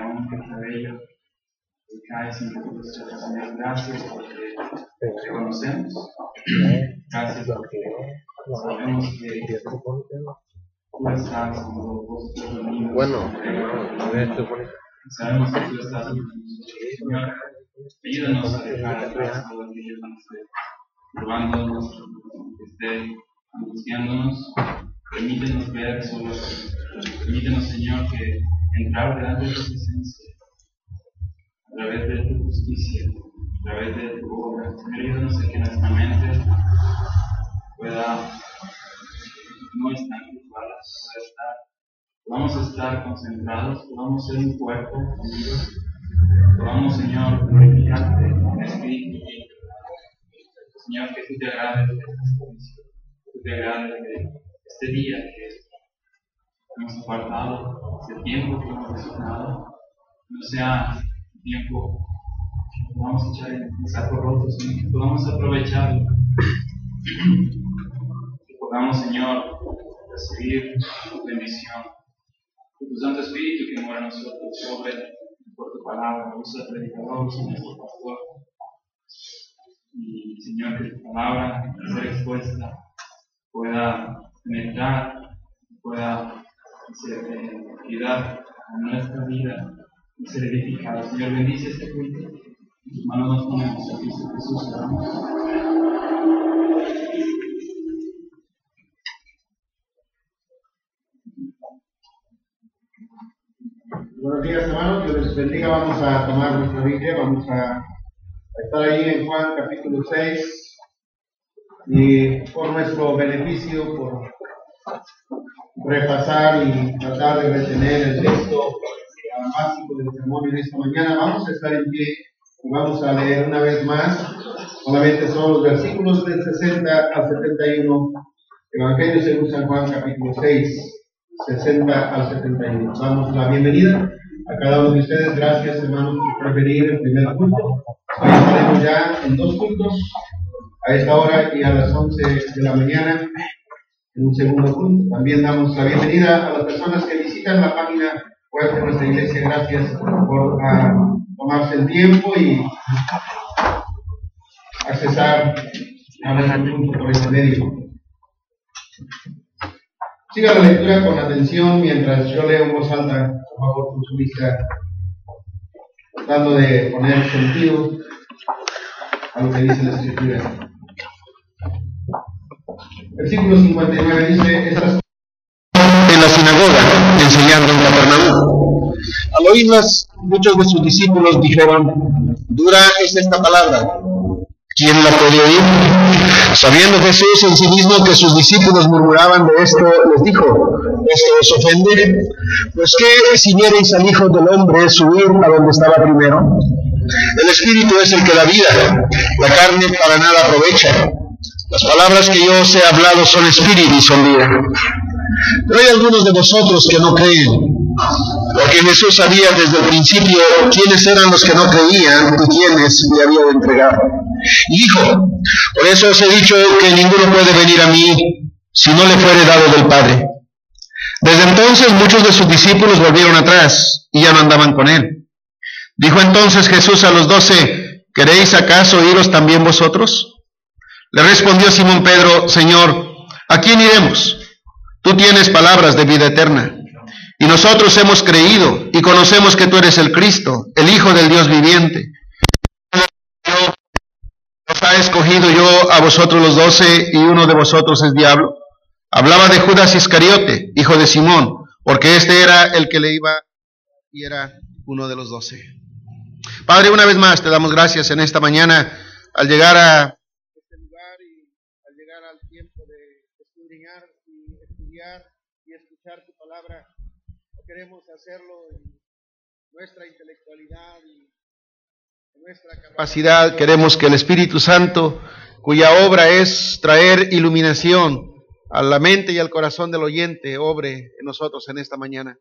que aún el cabello cae sin que tú Señor, gracias porque te conocemos. Gracias porque sabemos que tú estás como vos Bueno, a ver, bonito. Sabemos que tú estás con nosotros, Señor. Ayúdanos a dejar atrás todo aquello que nos esté robándonos, que esté angustiándonos. Permítenos ver solo, permítenos, Señor, que entrar delante de tu presencia a través de tu justicia, a través de tu obra. Señor, ayúdanos a que nuestra mente pueda no estar ocupadas, pueda estar, podamos estar concentrados, podamos ser un cuerpo unido, podamos, Señor, glorificarte en espíritu y Señor, que tú te agrades de esta que tú te agrades de este día que hemos apartado, este tiempo que hemos designado, no sea tiempo que podamos echar en saco roto, sino que podamos aprovecharlo. Que podamos, Señor, recibir tu bendición. Que tu Santo Espíritu que mora en nosotros sobre por tu palabra, usa predicador, usa nuestro pastor. Y Señor, que tu palabra, ser expuesta, pueda penetrar, pueda utilidad en nuestra vida y ser edificada. Señor, bendice este culto. En tus manos nos ponemos a Cristo Jesús. Buenos días, hermanos. Dios les bendiga. Vamos a tomar nuestra Biblia. Vamos a estar ahí en Juan capítulo 6. Y por nuestro beneficio, por repasar y tratar de retener el texto básico del sermón en esta mañana, vamos a estar en pie y vamos a leer una vez más. Solamente son los versículos del 60 al 71. Evangelio según San Juan, capítulo 6, 60 al 71. Damos la bienvenida a cada uno de ustedes. Gracias, hermanos, por venir el primer culto. Hoy estaremos ya en dos cultos, a esta hora y a las 11 de la mañana, un segundo culto. También damos la bienvenida a las personas que visitan la página web de nuestra iglesia. Gracias por uh, tomarse el tiempo y accesar a nuestro culto por este medio. Siga la lectura con atención mientras yo leo en voz alta, por favor, con su vista, tratando de poner sentido a lo que dice la escritura. Versículo 59 dice, en la sinagoga, enseñando en Capernaum. Al oírlas, muchos de sus discípulos dijeron, dura es esta palabra, ¿quién la puede oír? Sabiendo Jesús en sí mismo que sus discípulos murmuraban de esto, les dijo, ¿esto os ofende? Pues qué si viereis al Hijo del Hombre subir a donde estaba primero? El Espíritu es el que da vida, la carne para nada aprovecha. Las palabras que yo os he hablado son espíritu y son vida. Pero hay algunos de vosotros que no creen, porque Jesús sabía desde el principio quiénes eran los que no creían y quiénes le habían entregado. Y dijo, por eso os he dicho que ninguno puede venir a mí si no le fuere dado del Padre. Desde entonces muchos de sus discípulos volvieron atrás y ya no andaban con él. Dijo entonces Jesús a los doce, ¿queréis acaso iros también vosotros? Le respondió Simón Pedro, Señor, ¿a quién iremos? Tú tienes palabras de vida eterna. Y nosotros hemos creído y conocemos que tú eres el Cristo, el Hijo del Dios viviente. Os ha escogido yo a vosotros los doce y uno de vosotros es diablo. Hablaba de Judas Iscariote, hijo de Simón, porque este era el que le iba y era uno de los doce. Padre, una vez más te damos gracias en esta mañana al llegar a este lugar y al llegar al tiempo de escudriñar y estudiar y palabra. Queremos hacerlo en nuestra intelectualidad y en nuestra capacidad. Queremos que el Espíritu Santo, cuya obra es traer iluminación a la mente y al corazón del oyente, obre en nosotros en esta mañana.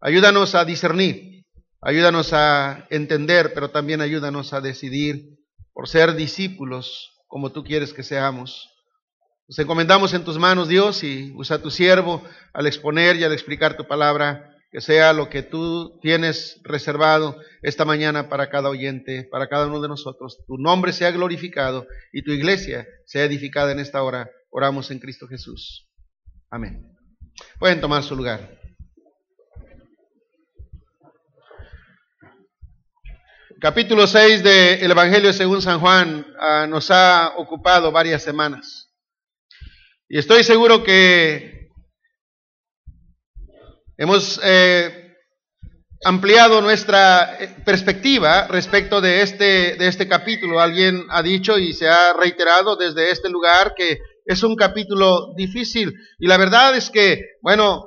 Ayúdanos a discernir, ayúdanos a entender, pero también ayúdanos a decidir por ser discípulos como tú quieres que seamos. Nos encomendamos en tus manos, Dios, y usa tu siervo al exponer y al explicar tu palabra que sea lo que tú tienes reservado esta mañana para cada oyente, para cada uno de nosotros. Tu nombre sea glorificado y tu iglesia sea edificada en esta hora. Oramos en Cristo Jesús. Amén. Pueden tomar su lugar. Capítulo 6 del Evangelio según San Juan ah, nos ha ocupado varias semanas. Y estoy seguro que Hemos eh, ampliado nuestra eh, perspectiva respecto de este, de este capítulo. Alguien ha dicho y se ha reiterado desde este lugar que es un capítulo difícil. Y la verdad es que, bueno,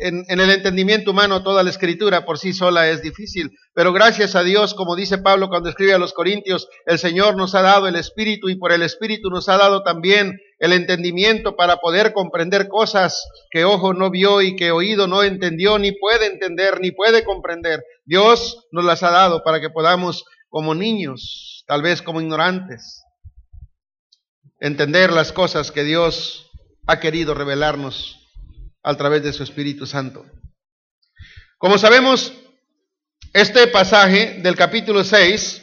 en, el entendimiento humano toda la escritura por sí sola es difícil, pero gracias a Dios, como dice Pablo cuando escribe a los Corintios, el Señor nos ha dado el Espíritu y por el Espíritu nos ha dado también el entendimiento para poder comprender cosas que ojo no vio y que oído no entendió, ni puede entender, ni puede comprender. Dios nos las ha dado para que podamos, como niños, tal vez como ignorantes, entender las cosas que Dios ha querido revelarnos a través de su Espíritu Santo. Como sabemos, este pasaje del capítulo 6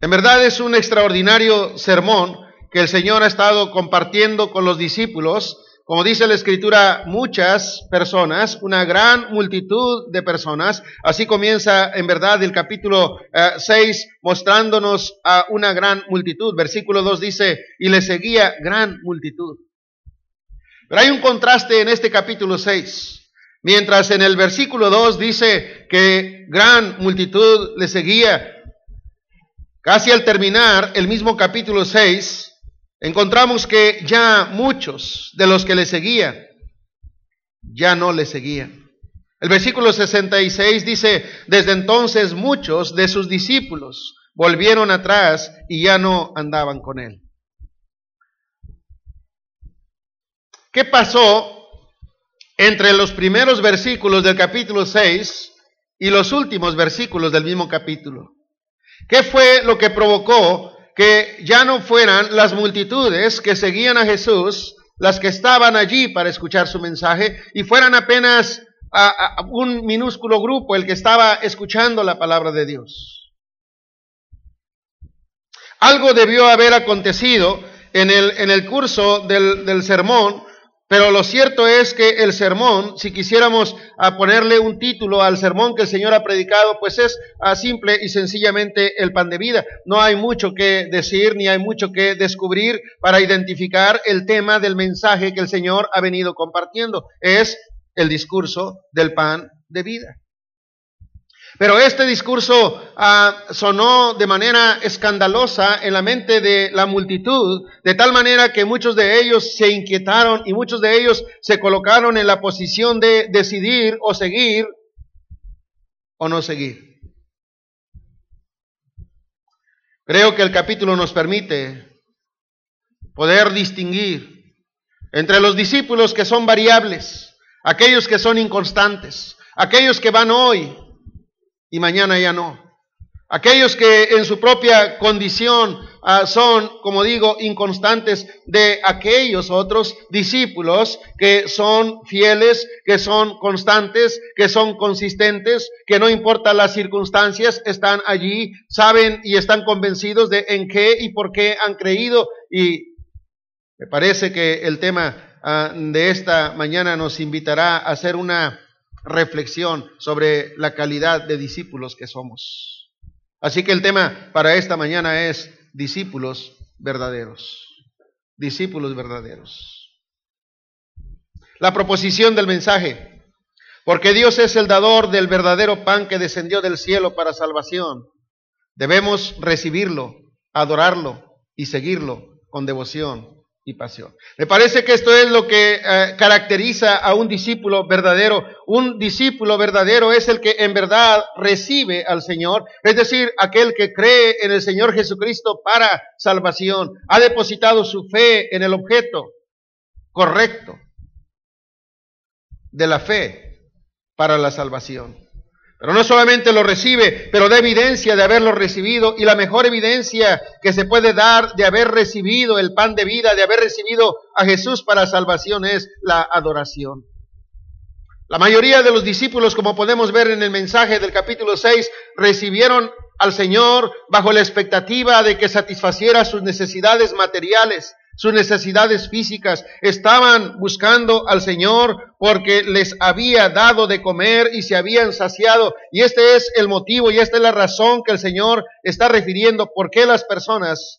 en verdad es un extraordinario sermón que el Señor ha estado compartiendo con los discípulos. Como dice la Escritura, muchas personas, una gran multitud de personas. Así comienza en verdad el capítulo 6 eh, mostrándonos a una gran multitud. Versículo 2 dice, y le seguía gran multitud. Pero hay un contraste en este capítulo 6. Mientras en el versículo 2 dice que gran multitud le seguía, casi al terminar el mismo capítulo 6, encontramos que ya muchos de los que le seguían ya no le seguían. El versículo 66 dice, desde entonces muchos de sus discípulos volvieron atrás y ya no andaban con él. ¿Qué pasó entre los primeros versículos del capítulo 6 y los últimos versículos del mismo capítulo? ¿Qué fue lo que provocó que ya no fueran las multitudes que seguían a Jesús las que estaban allí para escuchar su mensaje y fueran apenas un minúsculo grupo el que estaba escuchando la palabra de Dios? Algo debió haber acontecido en el, en el curso del, del sermón pero lo cierto es que el sermón, si quisiéramos a ponerle un título al sermón que el Señor ha predicado, pues es a simple y sencillamente el pan de vida. No hay mucho que decir ni hay mucho que descubrir para identificar el tema del mensaje que el Señor ha venido compartiendo. Es el discurso del pan de vida. Pero este discurso ah, sonó de manera escandalosa en la mente de la multitud, de tal manera que muchos de ellos se inquietaron y muchos de ellos se colocaron en la posición de decidir o seguir o no seguir. Creo que el capítulo nos permite poder distinguir entre los discípulos que son variables, aquellos que son inconstantes, aquellos que van hoy y mañana ya no. Aquellos que en su propia condición ah, son, como digo, inconstantes de aquellos otros discípulos que son fieles, que son constantes, que son consistentes, que no importa las circunstancias, están allí, saben y están convencidos de en qué y por qué han creído. Y me parece que el tema ah, de esta mañana nos invitará a hacer una reflexión sobre la calidad de discípulos que somos. Así que el tema para esta mañana es discípulos verdaderos. Discípulos verdaderos. La proposición del mensaje. Porque Dios es el dador del verdadero pan que descendió del cielo para salvación. Debemos recibirlo, adorarlo y seguirlo con devoción y pasión. Me parece que esto es lo que eh, caracteriza a un discípulo verdadero. Un discípulo verdadero es el que en verdad recibe al Señor, es decir, aquel que cree en el Señor Jesucristo para salvación, ha depositado su fe en el objeto correcto de la fe para la salvación. Pero no solamente lo recibe, pero da evidencia de haberlo recibido. Y la mejor evidencia que se puede dar de haber recibido el pan de vida, de haber recibido a Jesús para salvación, es la adoración. La mayoría de los discípulos, como podemos ver en el mensaje del capítulo 6, recibieron al Señor bajo la expectativa de que satisfaciera sus necesidades materiales, sus necesidades físicas. Estaban buscando al Señor porque les había dado de comer y se habían saciado. Y este es el motivo y esta es la razón que el Señor está refiriendo por qué las personas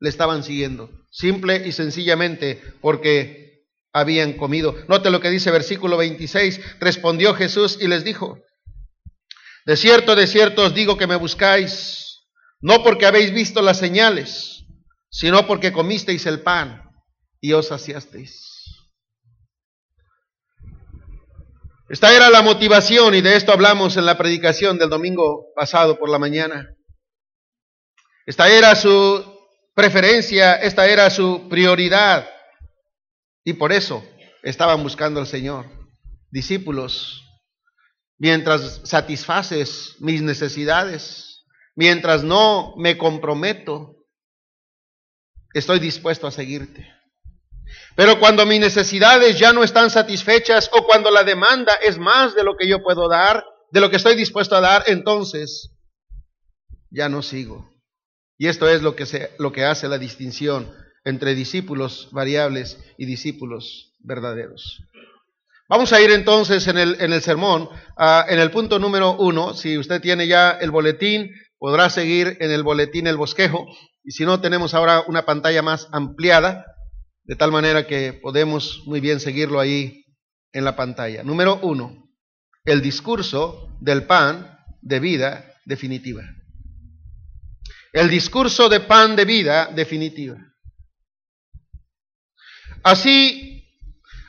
le estaban siguiendo. Simple y sencillamente porque habían comido. Note lo que dice versículo 26. Respondió Jesús y les dijo, de cierto, de cierto os digo que me buscáis, no porque habéis visto las señales, sino porque comisteis el pan y os saciasteis. Esta era la motivación y de esto hablamos en la predicación del domingo pasado por la mañana. Esta era su preferencia, esta era su prioridad. Y por eso estaban buscando al Señor. Discípulos, mientras satisfaces mis necesidades, mientras no me comprometo, estoy dispuesto a seguirte. Pero cuando mis necesidades ya no están satisfechas o cuando la demanda es más de lo que yo puedo dar, de lo que estoy dispuesto a dar, entonces ya no sigo. Y esto es lo que, se, lo que hace la distinción entre discípulos variables y discípulos verdaderos. Vamos a ir entonces en el, en el sermón, uh, en el punto número uno. Si usted tiene ya el boletín, podrá seguir en el boletín el bosquejo. Y si no, tenemos ahora una pantalla más ampliada, de tal manera que podemos muy bien seguirlo ahí en la pantalla. Número uno, el discurso del pan de vida definitiva. El discurso de pan de vida definitiva. Así,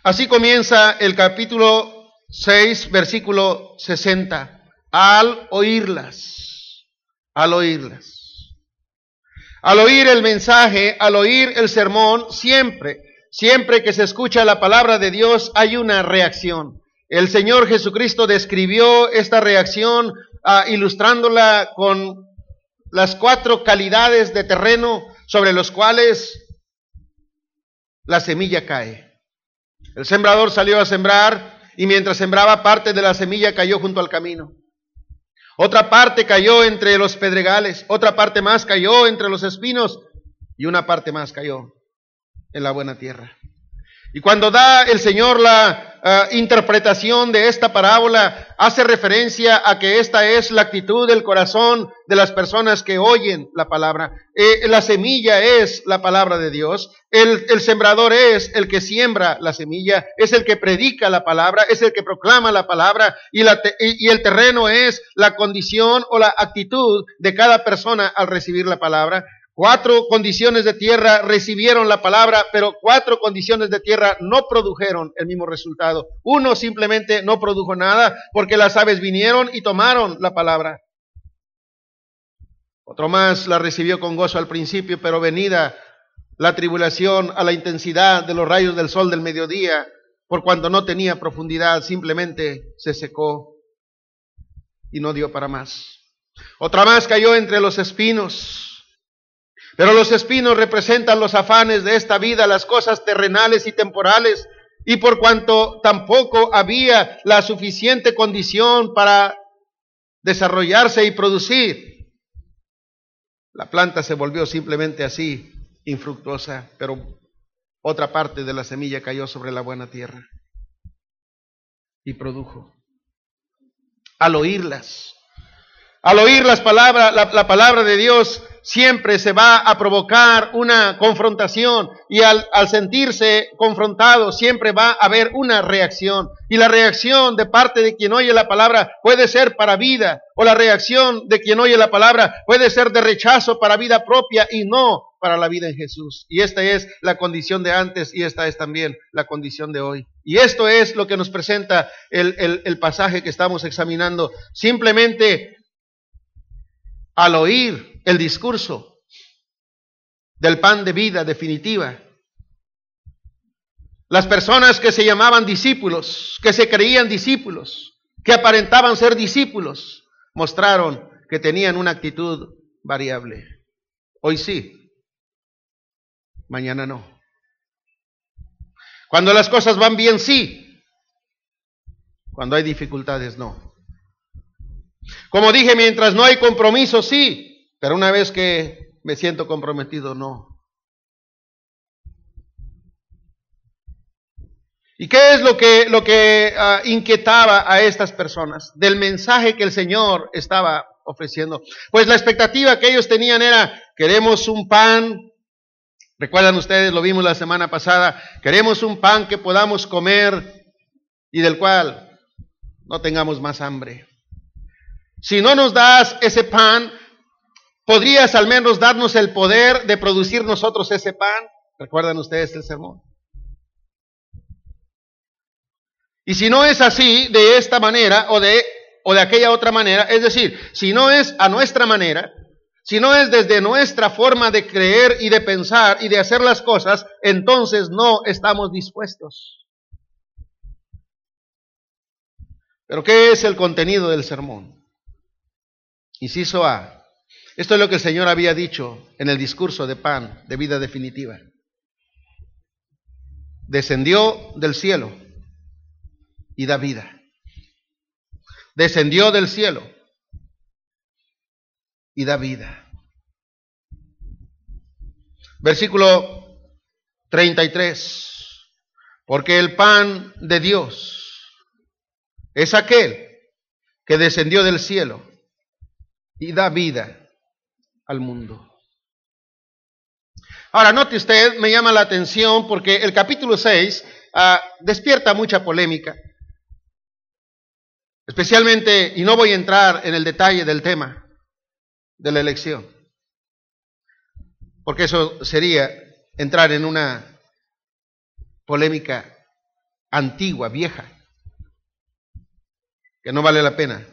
así comienza el capítulo 6, versículo 60. Al oírlas, al oírlas. Al oír el mensaje, al oír el sermón, siempre, siempre que se escucha la palabra de Dios hay una reacción. El Señor Jesucristo describió esta reacción uh, ilustrándola con las cuatro calidades de terreno sobre los cuales la semilla cae. El sembrador salió a sembrar y mientras sembraba parte de la semilla cayó junto al camino. Otra parte cayó entre los pedregales, otra parte más cayó entre los espinos y una parte más cayó en la buena tierra. Y cuando da el Señor la uh, interpretación de esta parábola, hace referencia a que esta es la actitud del corazón de las personas que oyen la palabra. Eh, la semilla es la palabra de Dios. El, sembrador es el que siembra la semilla, es el que predica la palabra, es el que proclama la palabra y, la y, y el terreno es la condición o la actitud de cada persona al recibir la palabra. Cuatro condiciones de tierra recibieron la palabra, pero cuatro condiciones de tierra no produjeron el mismo resultado. Uno simplemente no produjo nada porque las aves vinieron y tomaron la palabra. Otro más la recibió con gozo al principio, pero venida la tribulación a la intensidad de los rayos del sol del mediodía, por cuando no tenía profundidad, simplemente se secó y no dio para más. Otra más cayó entre los espinos pero los espinos representan los afanes de esta vida, las cosas terrenales y temporales, y por cuanto tampoco había la suficiente condición para desarrollarse y producir, la planta se volvió simplemente así, infructuosa, pero otra parte de la semilla cayó sobre la buena tierra y produjo. Al oírlas, al oír las palabras, la, la palabra de Dios, siempre se va a provocar una confrontación y al, sentirse confrontado siempre va a haber una reacción. Y la reacción de parte de quien oye la palabra puede ser para vida o la reacción de quien oye la palabra puede ser de rechazo para vida propia y no para la vida en Jesús. Y esta es la condición de antes y esta es también la condición de hoy. Y esto es lo que nos presenta el, el pasaje que estamos examinando. Simplemente al oír el discurso del pan de vida definitiva. Las personas que se llamaban discípulos, que se creían discípulos, que aparentaban ser discípulos, mostraron que tenían una actitud variable. Hoy sí, mañana no. Cuando las cosas van bien, sí, Cuando hay dificultades, no. Como dije, mientras no hay compromiso, sí, pero una vez que me siento comprometido, no. ¿Y qué es lo que, lo que ah, inquietaba a estas personas del mensaje que el Señor estaba ofreciendo? Pues la expectativa que ellos tenían era, queremos un pan, recuerdan ustedes, lo vimos la semana pasada, queremos un pan que podamos comer y del cual no tengamos más hambre. Si no nos das ese pan, ¿podrías al menos darnos el poder de producir nosotros ese pan? ¿Recuerdan ustedes el sermón? Y si no es así, de esta manera o de, o de aquella otra manera, es decir, si no es a nuestra manera, si no es desde nuestra forma de creer y de pensar y de hacer las cosas, entonces no estamos dispuestos. Pero ¿qué es el contenido del sermón? Inciso A. Esto es lo que el Señor había dicho en el discurso de pan de vida definitiva. Descendió del cielo y da vida. Descendió del cielo y da vida. Versículo 33. Porque el pan de Dios es aquel que descendió del cielo y da vida al mundo. Ahora, note usted, me llama la atención porque el capítulo 6 ah, despierta mucha polémica. Especialmente, y no voy a entrar en el detalle del tema de la elección, porque eso sería entrar en una polémica antigua, vieja, que no vale la pena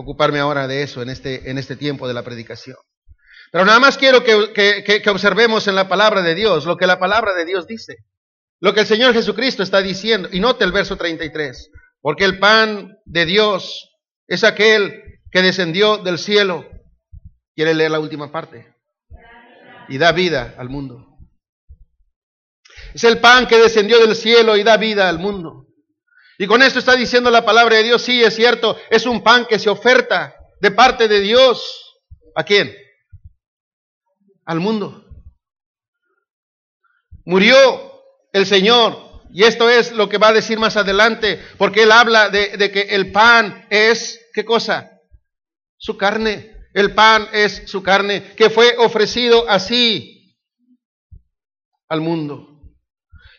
ocuparme ahora de eso en este, en este tiempo de la predicación. Pero nada más quiero que, que, observemos en la palabra de Dios lo que la palabra de Dios dice, lo que el Señor Jesucristo está diciendo. Y note el verso 33. Porque el pan de Dios es aquel que descendió del cielo. ¿Quiere leer la última parte? Y da vida al mundo. Es el pan que descendió del cielo y da vida al mundo. Y con esto está diciendo la palabra de Dios, sí, es cierto, es un pan que se oferta de parte de Dios. ¿A quién? Al mundo. Murió el Señor y esto es lo que va a decir más adelante, porque él habla de, que el pan es, ¿qué cosa? Su carne. El pan es su carne, que fue ofrecido así al mundo.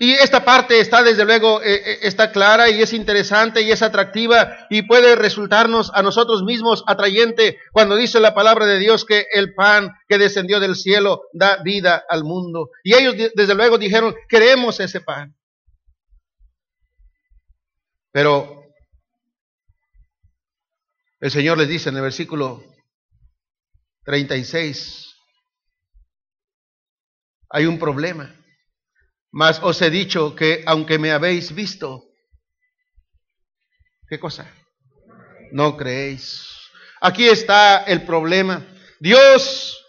Y esta parte está desde luego, eh, eh, está clara y es interesante y es atractiva y puede resultarnos a nosotros mismos atrayente cuando dice la palabra de Dios que el pan que descendió del cielo da vida al mundo. Y ellos desde luego dijeron, queremos ese pan. Pero el Señor les dice en el versículo 36, hay un problema. Mas os he dicho que aunque me habéis visto, ¿qué cosa? No creéis. Aquí está el problema. Dios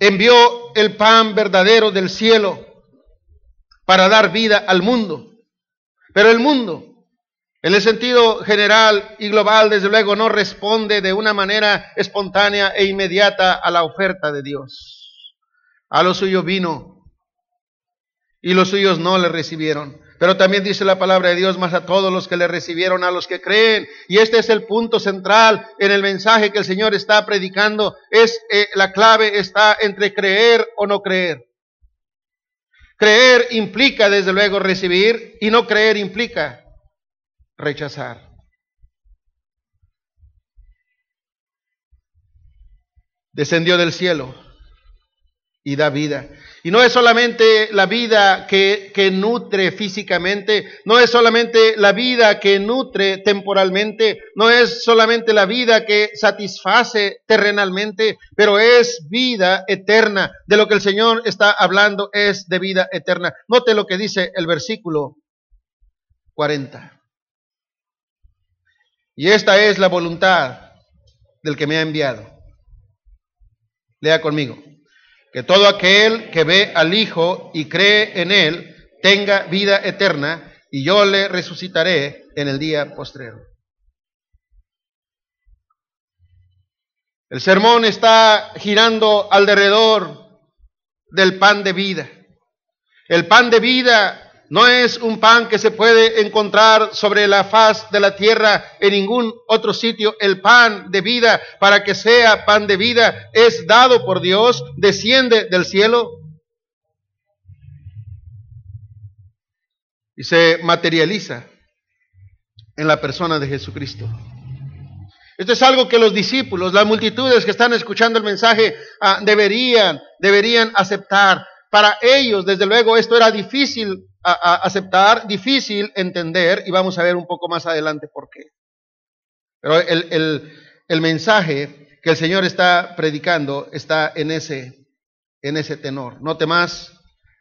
envió el pan verdadero del cielo para dar vida al mundo. Pero el mundo, en el sentido general y global, desde luego, no responde de una manera espontánea e inmediata a la oferta de Dios. A lo suyo vino y los suyos no le recibieron. Pero también dice la palabra de Dios más a todos los que le recibieron, a los que creen. Y este es el punto central en el mensaje que el Señor está predicando. Es eh, la clave está entre creer o no creer. Creer implica, desde luego, recibir y no creer implica rechazar. Descendió del cielo y da vida. Y no es solamente la vida que, nutre físicamente, no es solamente la vida que nutre temporalmente, no es solamente la vida que satisface terrenalmente, pero es vida eterna. De lo que el Señor está hablando es de vida eterna. Note lo que dice el versículo 40. Y esta es la voluntad del que me ha enviado. Lea conmigo que todo aquel que ve al Hijo y cree en Él tenga vida eterna, y yo le resucitaré en el día postrero. El sermón está girando alrededor del pan de vida. El pan de vida no es un pan que se puede encontrar sobre la faz de la tierra en ningún otro sitio. El pan de vida, para que sea pan de vida, es dado por Dios, desciende del cielo y se materializa en la persona de Jesucristo. Esto es algo que los discípulos, las multitudes que están escuchando el mensaje, ah, deberían, deberían aceptar. Para ellos, desde luego, esto era difícil a, aceptar, difícil entender, y vamos a ver un poco más adelante por qué. Pero el, el, mensaje que el Señor está predicando está en ese, en ese tenor. Note más,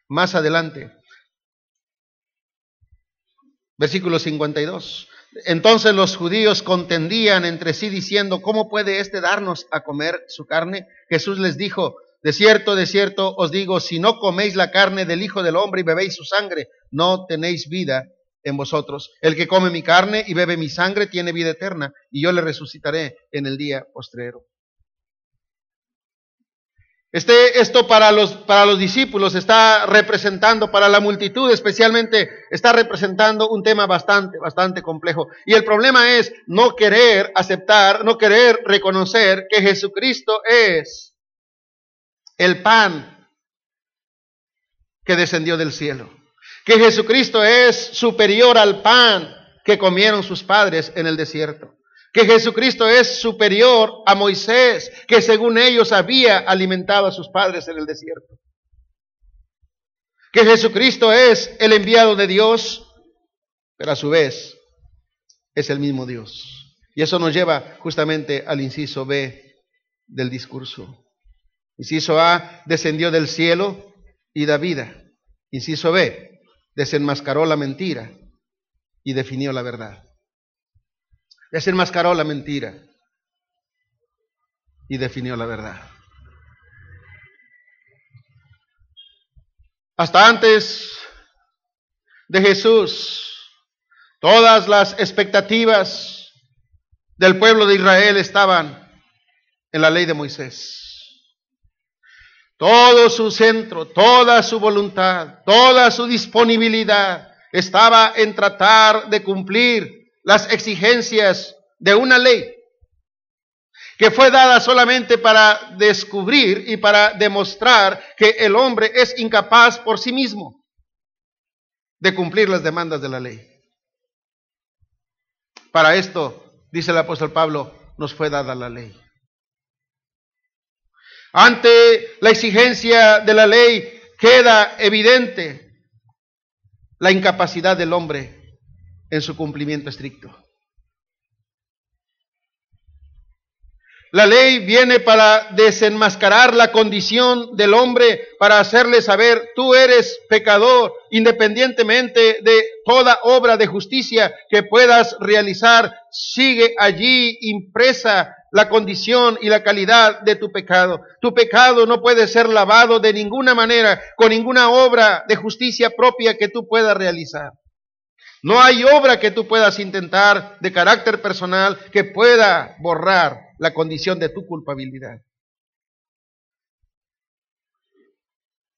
más adelante. Versículo 52. Entonces los judíos contendían entre sí diciendo, ¿cómo puede éste darnos a comer su carne? Jesús les dijo, de cierto, de cierto os digo, si no coméis la carne del Hijo del Hombre y bebéis su sangre, no tenéis vida en vosotros. El que come mi carne y bebe mi sangre tiene vida eterna, y yo le resucitaré en el día postrero. Este, esto para los, para los discípulos está representando, para la multitud especialmente, está representando un tema bastante, bastante complejo. Y el problema es no querer aceptar, no querer reconocer que Jesucristo es el pan que descendió del cielo. Que Jesucristo es superior al pan que comieron sus padres en el desierto. Que Jesucristo es superior a Moisés, que según ellos había alimentado a sus padres en el desierto. Que Jesucristo es el enviado de Dios, pero a su vez es el mismo Dios. Y eso nos lleva justamente al inciso B del discurso. Inciso A, descendió del cielo y da vida. Inciso B, desenmascaró la mentira y definió la verdad. Desenmascaró la mentira y definió la verdad. Hasta antes de Jesús, todas las expectativas del pueblo de Israel estaban en la ley de Moisés. Todo su centro, toda su voluntad, toda su disponibilidad estaba en tratar de cumplir las exigencias de una ley que fue dada solamente para descubrir y para demostrar que el hombre es incapaz por sí mismo de cumplir las demandas de la ley. Para esto, dice el apóstol Pablo, nos fue dada la ley. Ante la exigencia de la ley queda evidente la incapacidad del hombre en su cumplimiento estricto. La ley viene para desenmascarar la condición del hombre, para hacerle saber, tú eres pecador, independientemente de toda obra de justicia que puedas realizar, sigue allí impresa la condición y la calidad de tu pecado. Tu pecado no puede ser lavado de ninguna manera con ninguna obra de justicia propia que tú puedas realizar. No hay obra que tú puedas intentar de carácter personal que pueda borrar la condición de tu culpabilidad.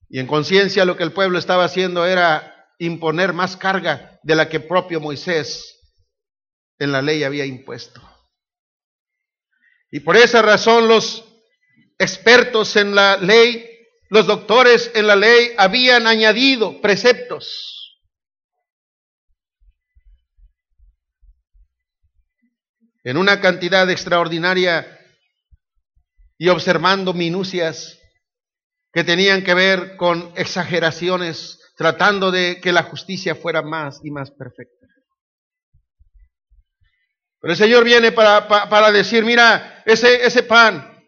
Y en conciencia lo que el pueblo estaba haciendo era imponer más carga de la que propio Moisés en la ley había impuesto. Y por esa razón los expertos en la ley, los doctores en la ley, habían añadido preceptos. en una cantidad extraordinaria y observando minucias que tenían que ver con exageraciones, tratando de que la justicia fuera más y más perfecta. Pero el Señor viene para, para, decir, mira, ese, ese pan,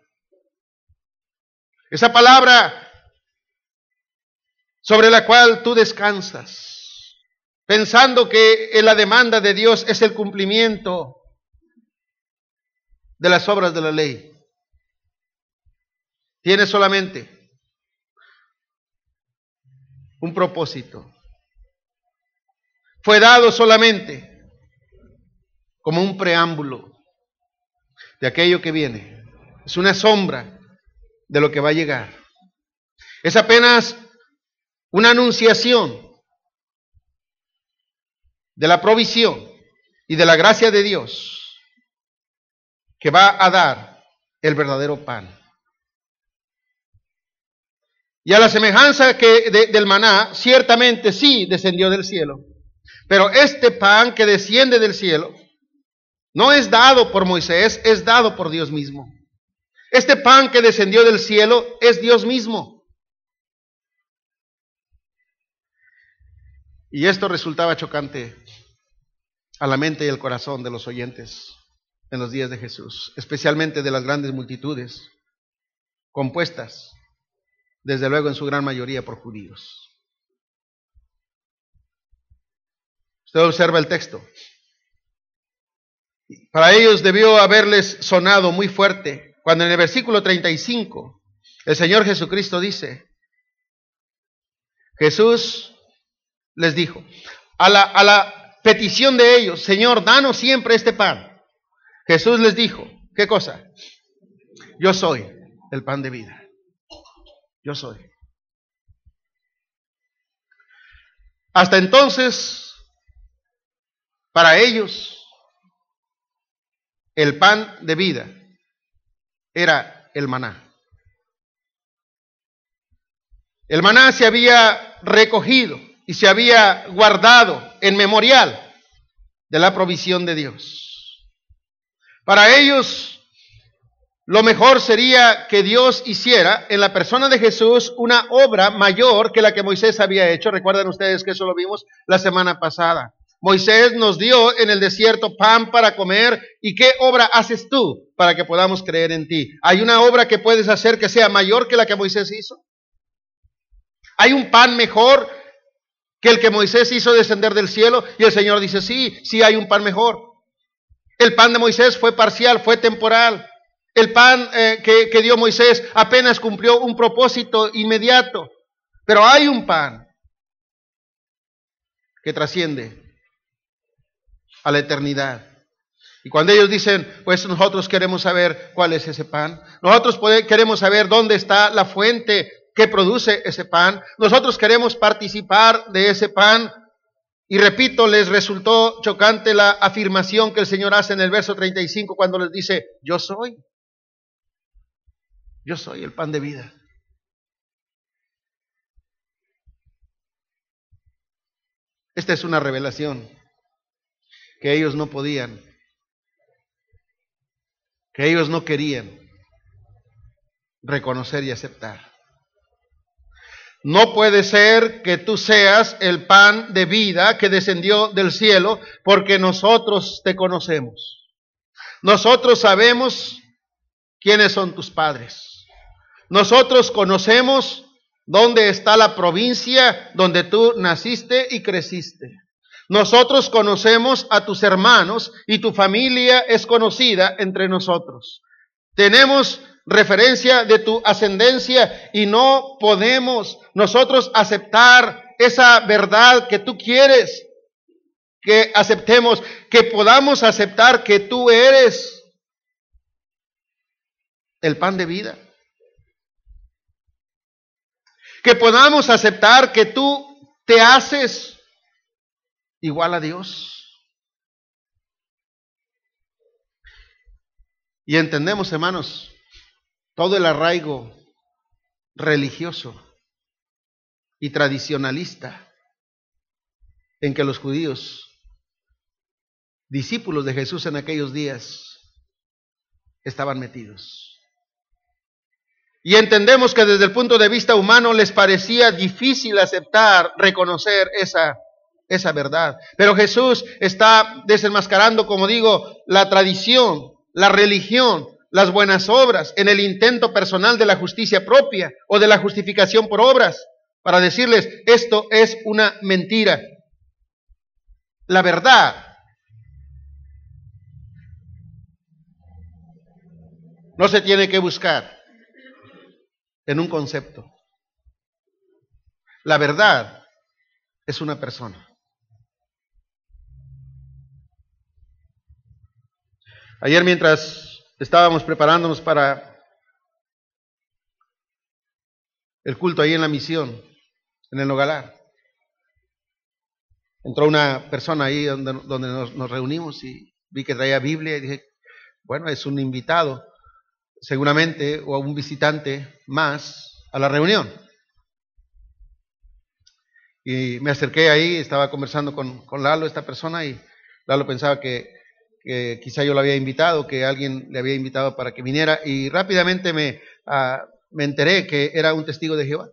esa palabra sobre la cual tú descansas, pensando que la demanda de Dios es el cumplimiento de las obras de la ley, tiene solamente un propósito, fue dado solamente como un preámbulo de aquello que viene. Es una sombra de lo que va a llegar. Es apenas una anunciación de la provisión y de la gracia de Dios que va a dar el verdadero pan. Y a la semejanza que del maná, ciertamente sí descendió del cielo. Pero este pan que desciende del cielo no es dado por Moisés, es dado por Dios mismo. Este pan que descendió del cielo es Dios mismo. Y esto resultaba chocante a la mente y el corazón de los oyentes en los días de Jesús, especialmente de las grandes multitudes, compuestas, desde luego en su gran mayoría, por judíos. Usted observa el texto. Para ellos debió haberles sonado muy fuerte cuando en el versículo 35 el Señor Jesucristo dice, Jesús les dijo, a la, a la petición de ellos, Señor, danos siempre este pan. Jesús les dijo, ¿qué cosa? Yo soy el pan de vida. Yo soy. Hasta entonces, para ellos, el pan de vida era el maná. El maná se había recogido y se había guardado en memorial de la provisión de Dios. Para ellos, lo mejor sería que Dios hiciera en la persona de Jesús una obra mayor que la que Moisés había hecho. Recuerdan ustedes que eso lo vimos la semana pasada. Moisés nos dio en el desierto pan para comer. ¿Y qué obra haces tú para que podamos creer en ti? ¿Hay una obra que puedes hacer que sea mayor que la que Moisés hizo? ¿Hay un pan mejor que el que Moisés hizo descender del cielo? Y el Señor dice, sí, sí hay un pan mejor. El pan de Moisés fue parcial, fue temporal. El pan eh, que, que dio Moisés apenas cumplió un propósito inmediato. Pero hay un pan que trasciende a la eternidad. Y cuando ellos dicen, pues nosotros queremos saber cuál es ese pan, nosotros queremos saber dónde está la fuente que produce ese pan, nosotros queremos participar de ese pan. Y repito, les resultó chocante la afirmación que el Señor hace en el verso 35 cuando les dice, yo soy, yo soy el pan de vida. Esta es una revelación que ellos no podían, que ellos no querían reconocer y aceptar. No puede ser que tú seas el pan de vida que descendió del cielo porque nosotros te conocemos. Nosotros sabemos quiénes son tus padres. Nosotros conocemos dónde está la provincia donde tú naciste y creciste. Nosotros conocemos a tus hermanos y tu familia es conocida entre nosotros. Tenemos referencia de tu ascendencia y no podemos nosotros aceptar esa verdad que tú quieres que aceptemos, que podamos aceptar que tú eres el pan de vida. Que podamos aceptar que tú te haces igual a Dios. Y entendemos, hermanos, todo el arraigo religioso y tradicionalista en que los judíos, discípulos de Jesús en aquellos días, estaban metidos. Y entendemos que desde el punto de vista humano les parecía difícil aceptar, reconocer esa esa verdad. Pero Jesús está desenmascarando, como digo, la tradición, la religión, las buenas obras en el intento personal de la justicia propia o de la justificación por obras, para decirles, esto es una mentira. La verdad no se tiene que buscar en un concepto. La verdad es una persona. Ayer mientras estábamos preparándonos para el culto ahí en la misión, en el Nogalar, entró una persona ahí donde, donde nos, nos reunimos y vi que traía Biblia y dije, bueno, es un invitado seguramente o un visitante más a la reunión. Y me acerqué ahí, estaba conversando con, con Lalo, esta persona, y Lalo pensaba que que quizá yo lo había invitado, que alguien le había invitado para que viniera, y rápidamente me, uh, me enteré que era un testigo de Jehová.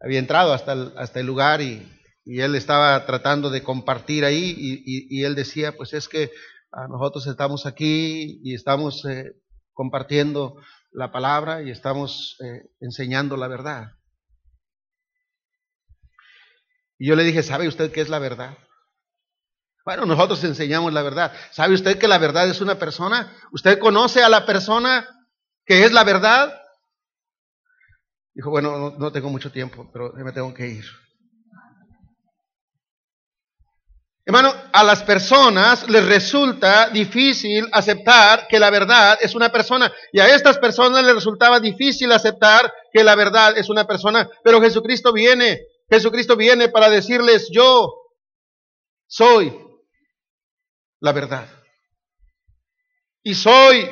Había entrado hasta el, hasta el lugar y, y, él estaba tratando de compartir ahí y, y, él decía, pues es que nosotros estamos aquí y estamos eh, compartiendo la palabra y estamos eh, enseñando la verdad. Y yo le dije, ¿sabe usted qué es la verdad? Bueno, nosotros enseñamos la verdad. ¿Sabe usted que la verdad es una persona? ¿Usted conoce a la persona que es la verdad? Dijo, bueno, no, tengo mucho tiempo, pero me tengo que ir. Hermano, a las personas les resulta difícil aceptar que la verdad es una persona. Y a estas personas les resultaba difícil aceptar que la verdad es una persona. Pero Jesucristo viene, Jesucristo viene para decirles, yo soy la verdad. Y soy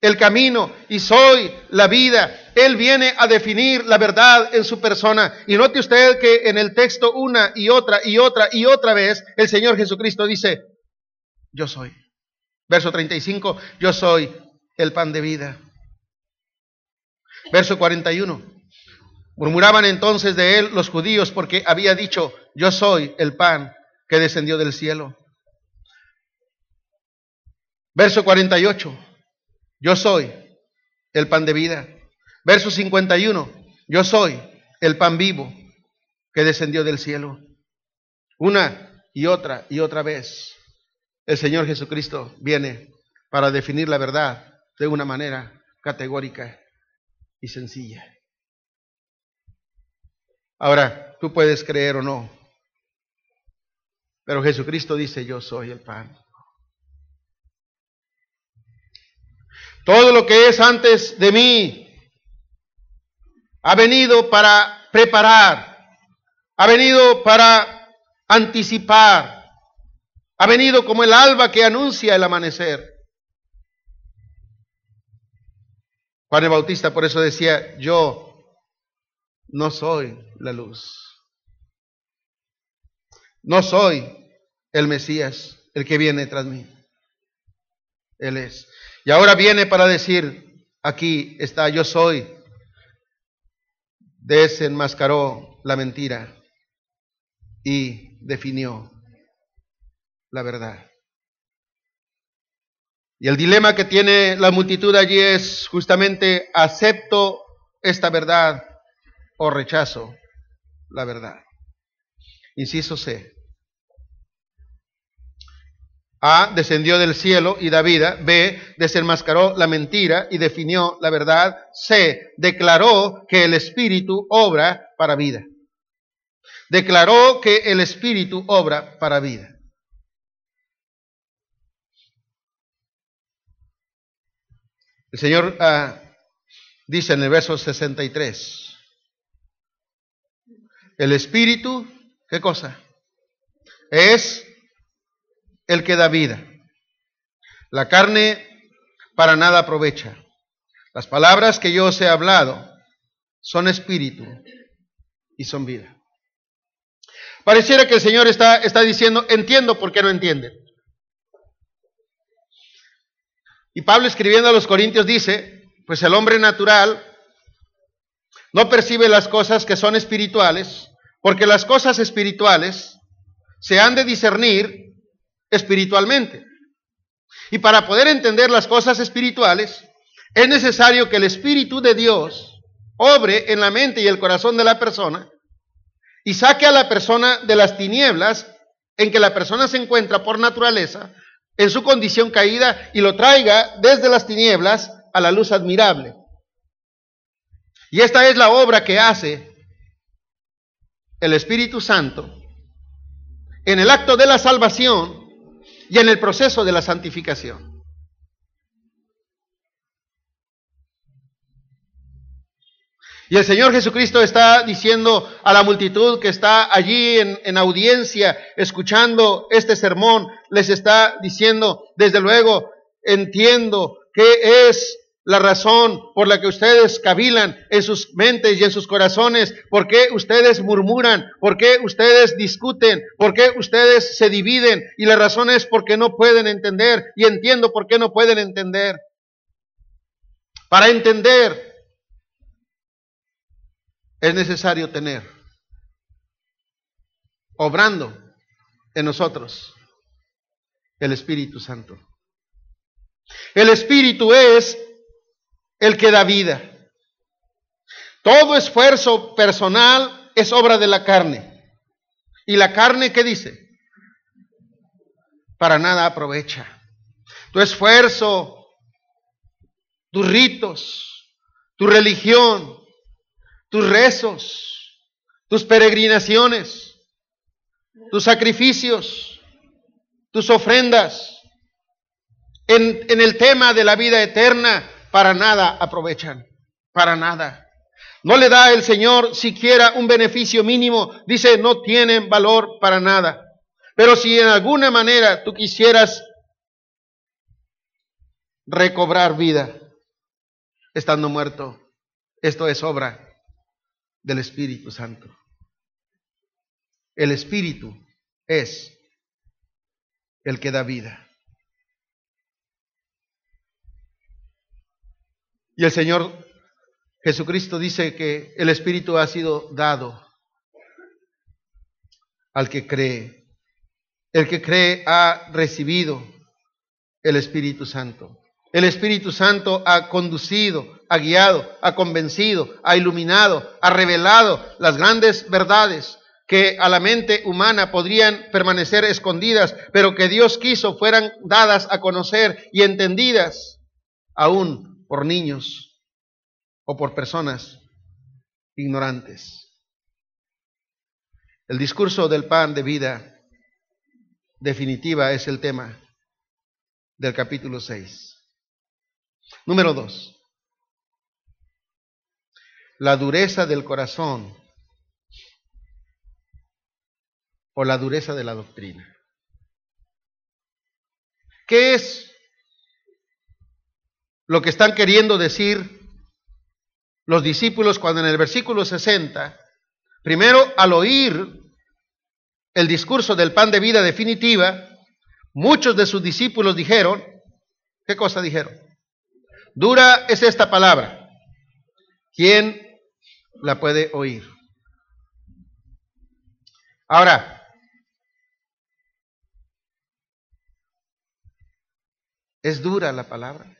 el camino y soy la vida. Él viene a definir la verdad en su persona. Y note usted que en el texto una y otra y otra y otra vez el Señor Jesucristo dice, yo soy. Verso 35, yo soy el pan de vida. Verso 41. Murmuraban entonces de él los judíos porque había dicho, yo soy el pan que descendió del cielo. Verso 48. Yo soy el pan de vida. Verso 51. Yo soy el pan vivo que descendió del cielo. Una y otra y otra vez el Señor Jesucristo viene para definir la verdad de una manera categórica y sencilla. Ahora, tú puedes creer o no, pero Jesucristo dice, yo soy el pan. Todo lo que es antes de mí ha venido para preparar, ha venido para anticipar, ha venido como el alba que anuncia el amanecer. Juan el Bautista por eso decía, yo no soy la luz, no soy el Mesías, el que viene tras mí. Él es. Y ahora viene para decir, aquí está, yo soy, desenmascaró la mentira y definió la verdad. Y el dilema que tiene la multitud allí es justamente, acepto esta verdad o rechazo la verdad. Inciso C. A. Descendió del cielo y da vida. B. Desenmascaró la mentira y definió la verdad. C. Declaró que el Espíritu obra para vida. Declaró que el Espíritu obra para vida. El Señor uh, dice en el verso 63, el Espíritu, ¿qué cosa? Es el que da vida. La carne para nada aprovecha. Las palabras que yo os he hablado son espíritu y son vida. Pareciera que el Señor está, está diciendo, entiendo por qué no entienden. Y Pablo escribiendo a los Corintios dice, pues el hombre natural no percibe las cosas que son espirituales, porque las cosas espirituales se han de discernir espiritualmente. Y para poder entender las cosas espirituales, es necesario que el Espíritu de Dios obre en la mente y el corazón de la persona y saque a la persona de las tinieblas en que la persona se encuentra por naturaleza, en su condición caída, y lo traiga desde las tinieblas a la luz admirable. Y esta es la obra que hace el Espíritu Santo en el acto de la salvación y en el proceso de la santificación. Y el Señor Jesucristo está diciendo a la multitud que está allí en, en, audiencia, escuchando este sermón, les está diciendo, desde luego, entiendo qué es la razón por la que ustedes cavilan en sus mentes y en sus corazones, por qué ustedes murmuran, por qué ustedes discuten, por qué ustedes se dividen. Y la razón es porque no pueden entender. Y entiendo por qué no pueden entender. Para entender es necesario tener, obrando en nosotros, el Espíritu Santo. El Espíritu es el que da vida. Todo esfuerzo personal es obra de la carne. ¿Y la carne qué dice? Para nada aprovecha. Tu esfuerzo, tus ritos, tu religión, tus rezos, tus peregrinaciones, tus sacrificios, tus ofrendas, en, en el tema de la vida eterna, para nada aprovechan, para nada. No le da el Señor siquiera un beneficio mínimo, dice, no tienen valor para nada. Pero si en alguna manera tú quisieras recobrar vida estando muerto, esto es obra del Espíritu Santo. El Espíritu es el que da vida. Y el Señor Jesucristo dice que el Espíritu ha sido dado al que cree. El que cree ha recibido el Espíritu Santo. El Espíritu Santo ha conducido, ha guiado, ha convencido, ha iluminado, ha revelado las grandes verdades que a la mente humana podrían permanecer escondidas, pero que Dios quiso fueran dadas a conocer y entendidas aún por niños o por personas ignorantes. El discurso del pan de vida definitiva es el tema del capítulo 6. Número 2. La dureza del corazón o la dureza de la doctrina. ¿Qué es lo que están queriendo decir los discípulos cuando en el versículo 60, primero al oír el discurso del pan de vida definitiva, muchos de sus discípulos dijeron, ¿qué cosa dijeron? Dura es esta palabra. ¿Quién la puede oír? Ahora, ¿es dura la palabra?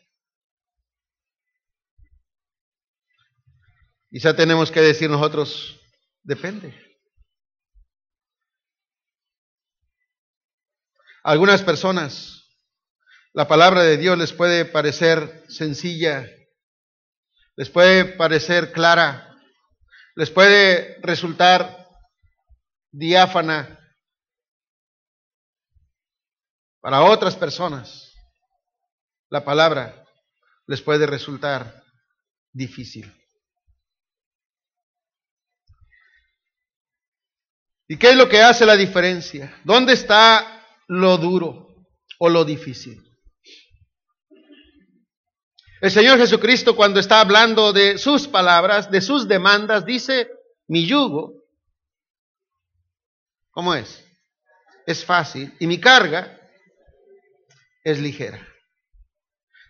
Quizá tenemos que decir nosotros, depende. algunas personas la palabra de Dios les puede parecer sencilla, les puede parecer clara, les puede resultar diáfana. Para otras personas, la palabra les puede resultar difícil. ¿Y qué es lo que hace la diferencia? ¿Dónde está lo duro o lo difícil? El Señor Jesucristo cuando está hablando de sus palabras, de sus demandas, dice, mi yugo, ¿cómo es? Es fácil y mi carga es ligera.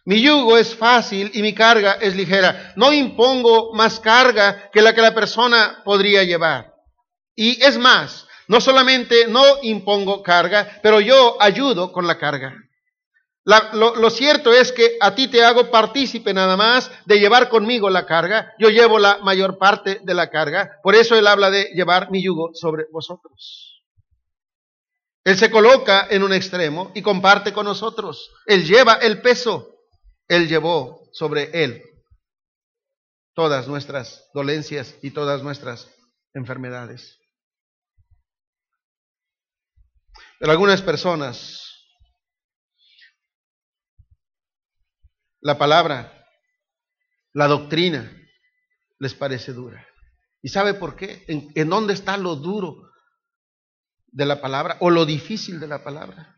Mi yugo es fácil y mi carga es ligera. No impongo más carga que la que la persona podría llevar. Y es más, no solamente no impongo carga, pero yo ayudo con la carga. lo, lo, cierto es que a ti te hago partícipe nada más de llevar conmigo la carga. Yo llevo la mayor parte de la carga. Por eso él habla de llevar mi yugo sobre vosotros. Él se coloca en un extremo y comparte con nosotros. Él lleva el peso. Él llevó sobre él todas nuestras dolencias y todas nuestras enfermedades. de algunas personas. La palabra, la doctrina, les parece dura. ¿Y sabe por qué? ¿En, en dónde está lo duro de la palabra o lo difícil de la palabra?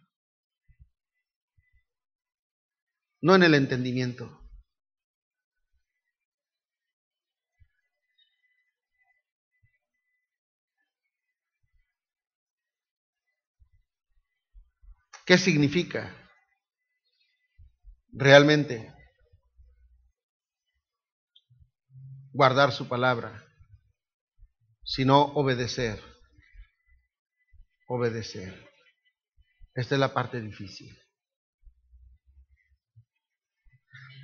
No en el entendimiento. ¿Qué significa realmente guardar su palabra, sino obedecer? Obedecer. Esta es la parte difícil.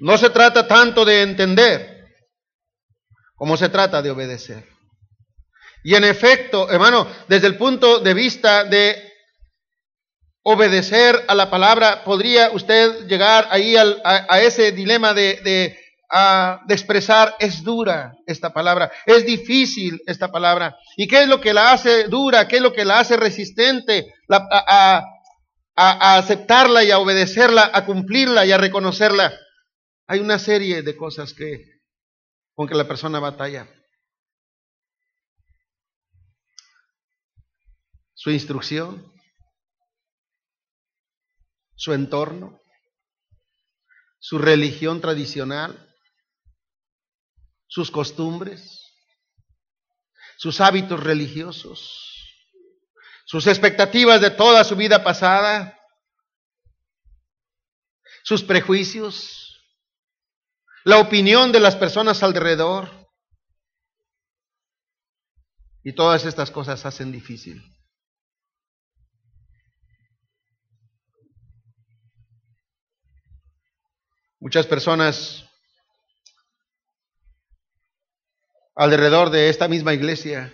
No se trata tanto de entender como se trata de obedecer. Y en efecto, hermano, desde el punto de vista de obedecer a la palabra, podría usted llegar ahí a, ese dilema de, de, de, expresar, es dura esta palabra, es difícil esta palabra. ¿Y qué es lo que la hace dura? ¿Qué es lo que la hace resistente a, a aceptarla y a obedecerla, a cumplirla y a reconocerla? Hay una serie de cosas que con que la persona batalla. Su instrucción, su entorno, su religión tradicional, sus costumbres, sus hábitos religiosos, sus expectativas de toda su vida pasada, sus prejuicios, la opinión de las personas alrededor. Y todas estas cosas hacen difícil Muchas personas alrededor de esta misma iglesia,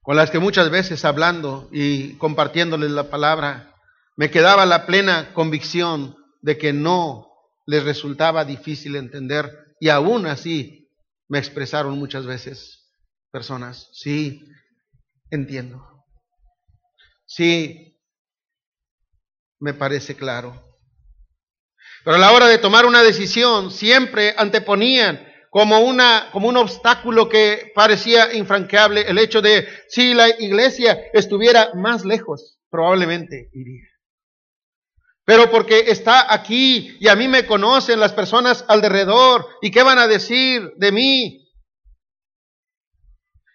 con las que muchas veces hablando y compartiéndoles la palabra, me quedaba la plena convicción de que no les resultaba difícil entender y aún así me expresaron muchas veces personas, sí, entiendo, sí, me parece claro. Pero a la hora de tomar una decisión, siempre anteponían como, una, como un obstáculo que parecía infranqueable el hecho de si la iglesia estuviera más lejos, probablemente iría. Pero porque está aquí y a mí me conocen las personas alrededor y qué van a decir de mí.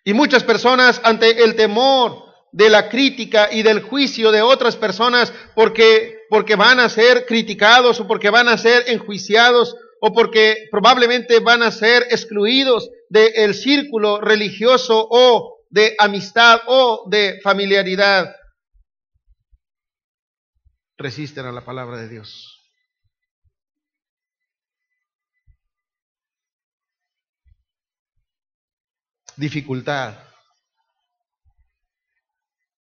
Y muchas personas ante el temor de la crítica y del juicio de otras personas porque, porque van a ser criticados o porque van a ser enjuiciados o porque probablemente van a ser excluidos del círculo religioso o de amistad o de familiaridad. Resisten a la palabra de Dios. Dificultad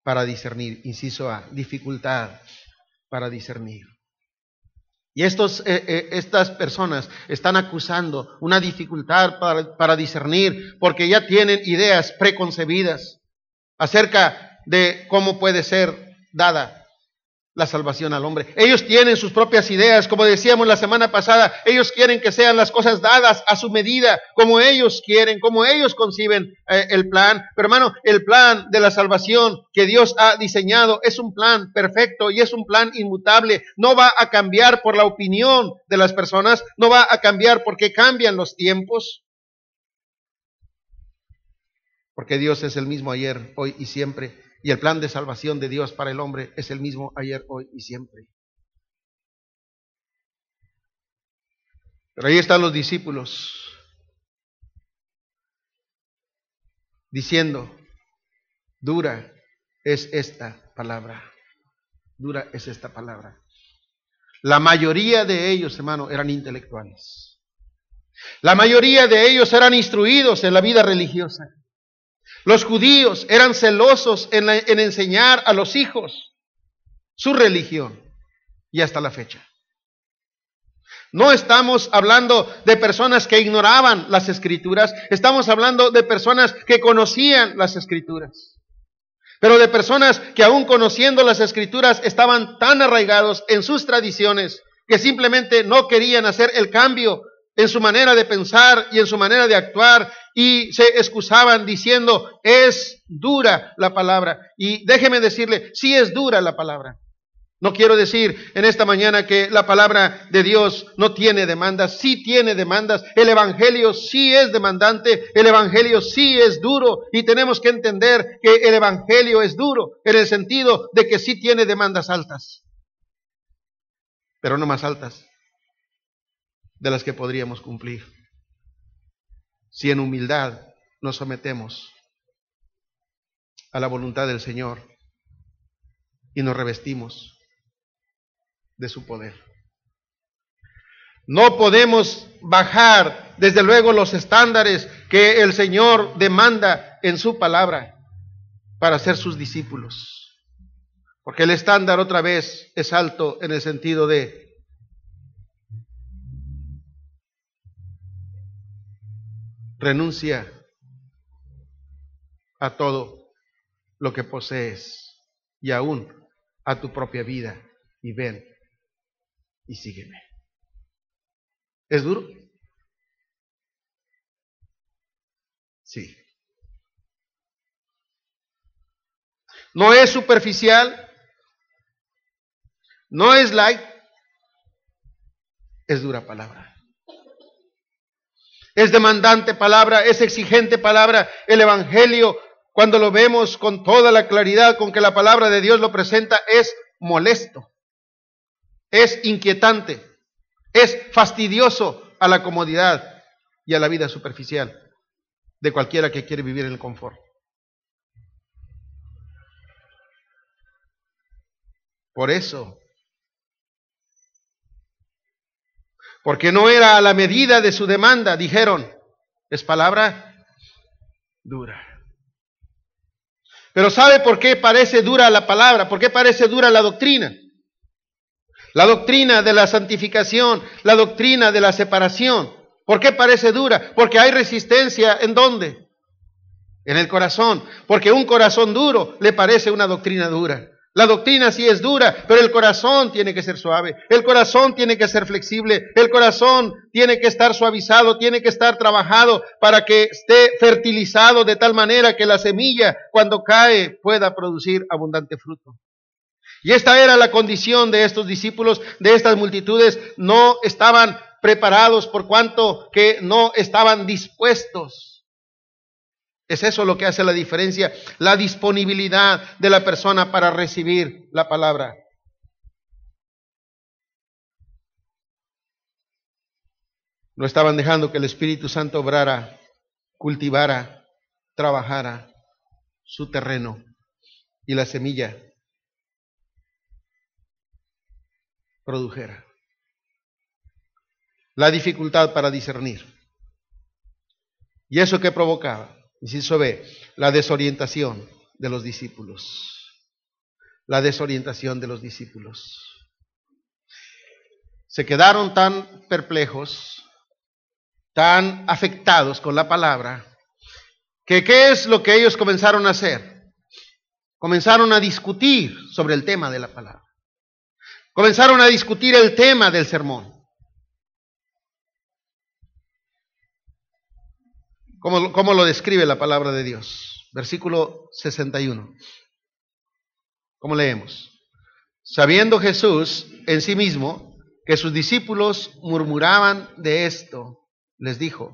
para discernir. Inciso A, dificultad para discernir. Y estos, eh, eh, estas personas están acusando una dificultad para, para discernir porque ya tienen ideas preconcebidas acerca de cómo puede ser dada la salvación al hombre. Ellos tienen sus propias ideas, como decíamos la semana pasada, ellos quieren que sean las cosas dadas a su medida, como ellos quieren, como ellos conciben eh, el plan. Pero hermano, el plan de la salvación que Dios ha diseñado es un plan perfecto y es un plan inmutable. No va a cambiar por la opinión de las personas, no va a cambiar porque cambian los tiempos. Porque Dios es el mismo ayer, hoy y siempre y el plan de salvación de Dios para el hombre es el mismo ayer, hoy y siempre. Pero ahí están los discípulos diciendo, dura es esta palabra, dura es esta palabra. La mayoría de ellos, hermano, eran intelectuales. La mayoría de ellos eran instruidos en la vida religiosa. Los judíos eran celosos en, enseñar a los hijos su religión y hasta la fecha. No estamos hablando de personas que ignoraban las escrituras, estamos hablando de personas que conocían las escrituras. Pero de personas que aún conociendo las escrituras estaban tan arraigados en sus tradiciones que simplemente no querían hacer el cambio en su manera de pensar y en su manera de actuar y se excusaban diciendo, es dura la palabra. Y déjeme decirle, sí es dura la palabra. No quiero decir en esta mañana que la palabra de Dios no tiene demandas, sí tiene demandas. El Evangelio sí es demandante, el Evangelio sí es duro y tenemos que entender que el Evangelio es duro en el sentido de que sí tiene demandas altas, pero no más altas de las que podríamos cumplir. Si en humildad nos sometemos a la voluntad del Señor y nos revestimos de su poder. No podemos bajar, desde luego, los estándares que el Señor demanda en su palabra para ser sus discípulos. Porque el estándar otra vez es alto en el sentido de renuncia a todo lo que posees y aún a tu propia vida y ven y sígueme. ¿Es duro? Sí. No es superficial, no es light, es dura palabra. Es demandante palabra, es exigente palabra. El Evangelio, cuando lo vemos con toda la claridad con que la palabra de Dios lo presenta, es molesto es inquietante, es fastidioso a la comodidad y a la vida superficial de cualquiera que quiere vivir en el confort. Por eso, porque no era a la medida de su demanda, dijeron, es palabra dura. Pero ¿sabe por qué parece dura la palabra? ¿Por qué parece dura la doctrina? La doctrina de la santificación, la doctrina de la separación. ¿Por qué parece dura? Porque hay resistencia en dónde? En el corazón. Porque un corazón duro le parece una doctrina dura. La doctrina sí es dura, pero el corazón tiene que ser suave, el corazón tiene que ser flexible, el corazón tiene que estar suavizado, tiene que estar trabajado para que esté fertilizado de tal manera que la semilla cuando cae pueda producir abundante fruto. Y esta era la condición de estos discípulos, de estas multitudes, no estaban preparados por cuanto que no estaban dispuestos. Es eso lo que hace la diferencia, la disponibilidad de la persona para recibir la palabra. No estaban dejando que el Espíritu Santo obrara, cultivara, trabajara su terreno y la semilla produjera. La dificultad para discernir. ¿Y eso que provocaba? Inciso B, la desorientación de los discípulos. La desorientación de los discípulos. Se quedaron tan perplejos, tan afectados con la palabra, que ¿qué es lo que ellos comenzaron a hacer? Comenzaron a discutir sobre el tema de la palabra. Comenzaron a discutir el tema del sermón. ¿Cómo, ¿Cómo, lo describe la palabra de Dios? Versículo 61. ¿Cómo leemos? Sabiendo Jesús en sí mismo que sus discípulos murmuraban de esto, les dijo,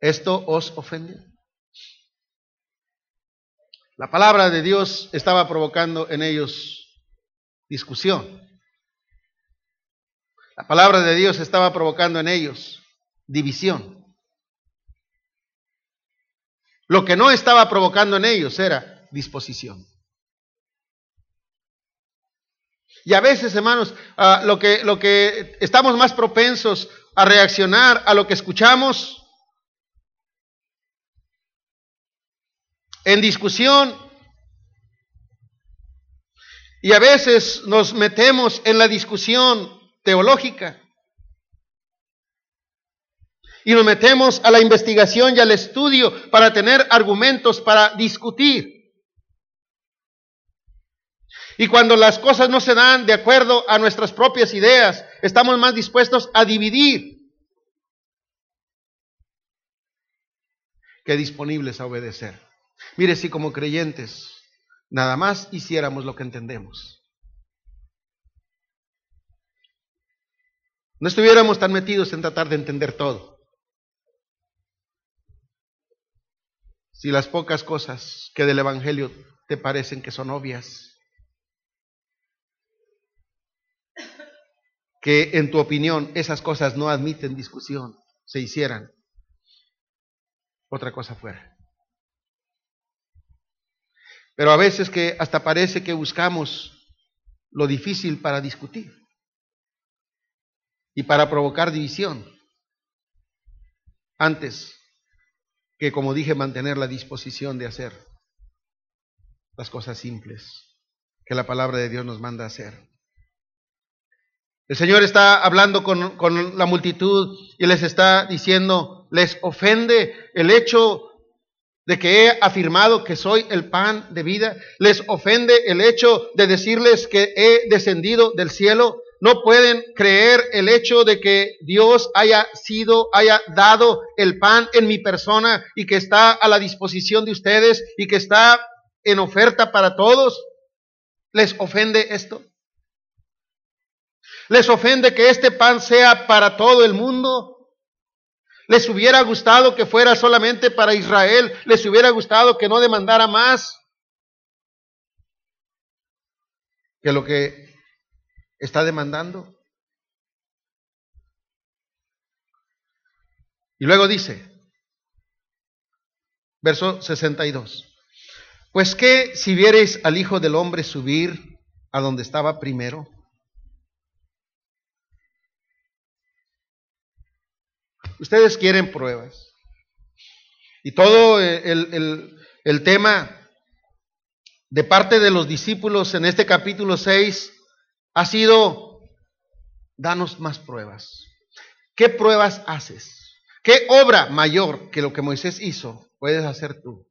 ¿esto os ofende? La palabra de Dios estaba provocando en ellos discusión. La palabra de Dios estaba provocando en ellos división. Lo que no estaba provocando en ellos era disposición. Y a veces, hermanos, ah, lo, que, lo que estamos más propensos a reaccionar a lo que escuchamos en discusión y a veces nos metemos en la discusión teológica. Y nos metemos a la investigación y al estudio para tener argumentos para discutir. Y cuando las cosas no se dan de acuerdo a nuestras propias ideas, estamos más dispuestos a dividir que disponibles a obedecer. Mire, si como creyentes nada más hiciéramos lo que entendemos, no estuviéramos tan metidos en tratar de entender todo. Si las pocas cosas que del Evangelio te parecen que son obvias, que en tu opinión esas cosas no admiten discusión, se hicieran, otra cosa fuera. Pero a veces que hasta parece que buscamos lo difícil para discutir y para provocar división, antes que, como dije, mantener la disposición de hacer las cosas simples que la palabra de Dios nos manda hacer. El Señor está hablando con, con, la multitud y les está diciendo, les ofende el hecho de que he afirmado que soy el pan de vida, les ofende el hecho de decirles que he descendido del cielo, no pueden creer el hecho de que Dios haya sido, haya dado el pan en mi persona y que está a la disposición de ustedes y que está en oferta para todos. ¿Les ofende esto? ¿Les ofende que este pan sea para todo el mundo? ¿Les hubiera gustado que fuera solamente para Israel? ¿Les hubiera gustado que no demandara más? Que lo que está demandando. Y luego dice, verso 62, pues que si viereis al Hijo del Hombre subir a donde estaba primero, Ustedes quieren pruebas. Y todo el, el, tema de parte de los discípulos en este capítulo 6 ha sido, danos más pruebas. ¿Qué pruebas haces? ¿Qué obra mayor que lo que Moisés hizo puedes hacer tú?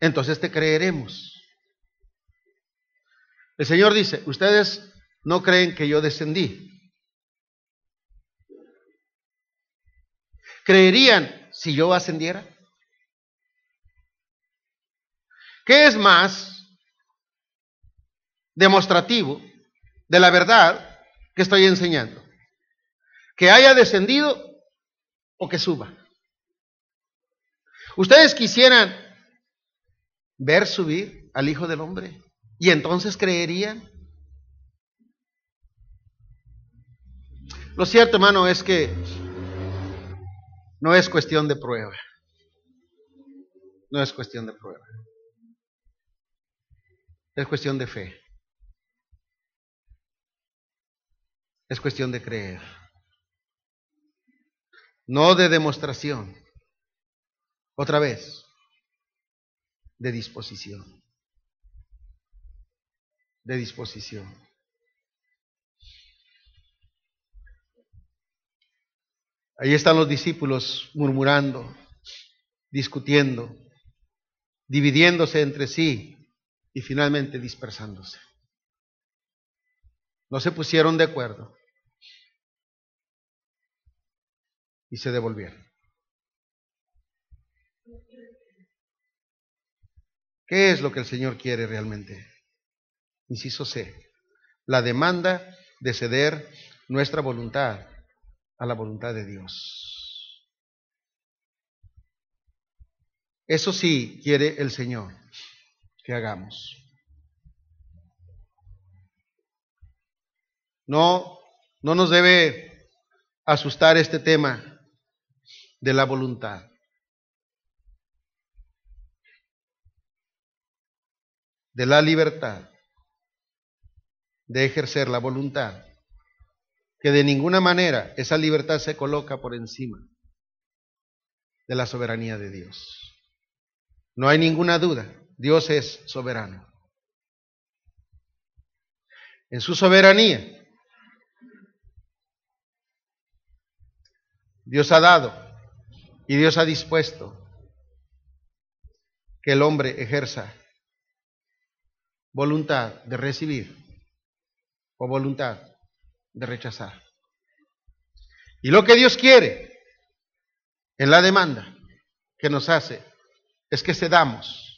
Entonces te creeremos. El Señor dice, ustedes no creen que yo descendí. ¿Creerían si yo ascendiera? ¿Qué es más demostrativo de la verdad que estoy enseñando? ¿Que haya descendido o que suba? ¿Ustedes quisieran ver subir al Hijo del Hombre y entonces creerían? Lo cierto, hermano, es que no es cuestión de prueba. No es cuestión de prueba. Es cuestión de fe. Es cuestión de creer. No de demostración. Otra vez, de disposición. De disposición. Ahí están los discípulos murmurando, discutiendo, dividiéndose entre sí y finalmente dispersándose. No se pusieron de acuerdo y se devolvieron. ¿Qué es lo que el Señor quiere realmente? Inciso C, la demanda de ceder nuestra voluntad a la voluntad de Dios. Eso sí quiere el Señor que hagamos. No, no nos debe asustar este tema de la voluntad. de la libertad de ejercer la voluntad que de ninguna manera esa libertad se coloca por encima de la soberanía de Dios. No hay ninguna duda, Dios es soberano. En su soberanía, Dios ha dado y Dios ha dispuesto que el hombre ejerza voluntad de recibir o voluntad de rechazar. Y lo que Dios quiere en la demanda que nos hace es que cedamos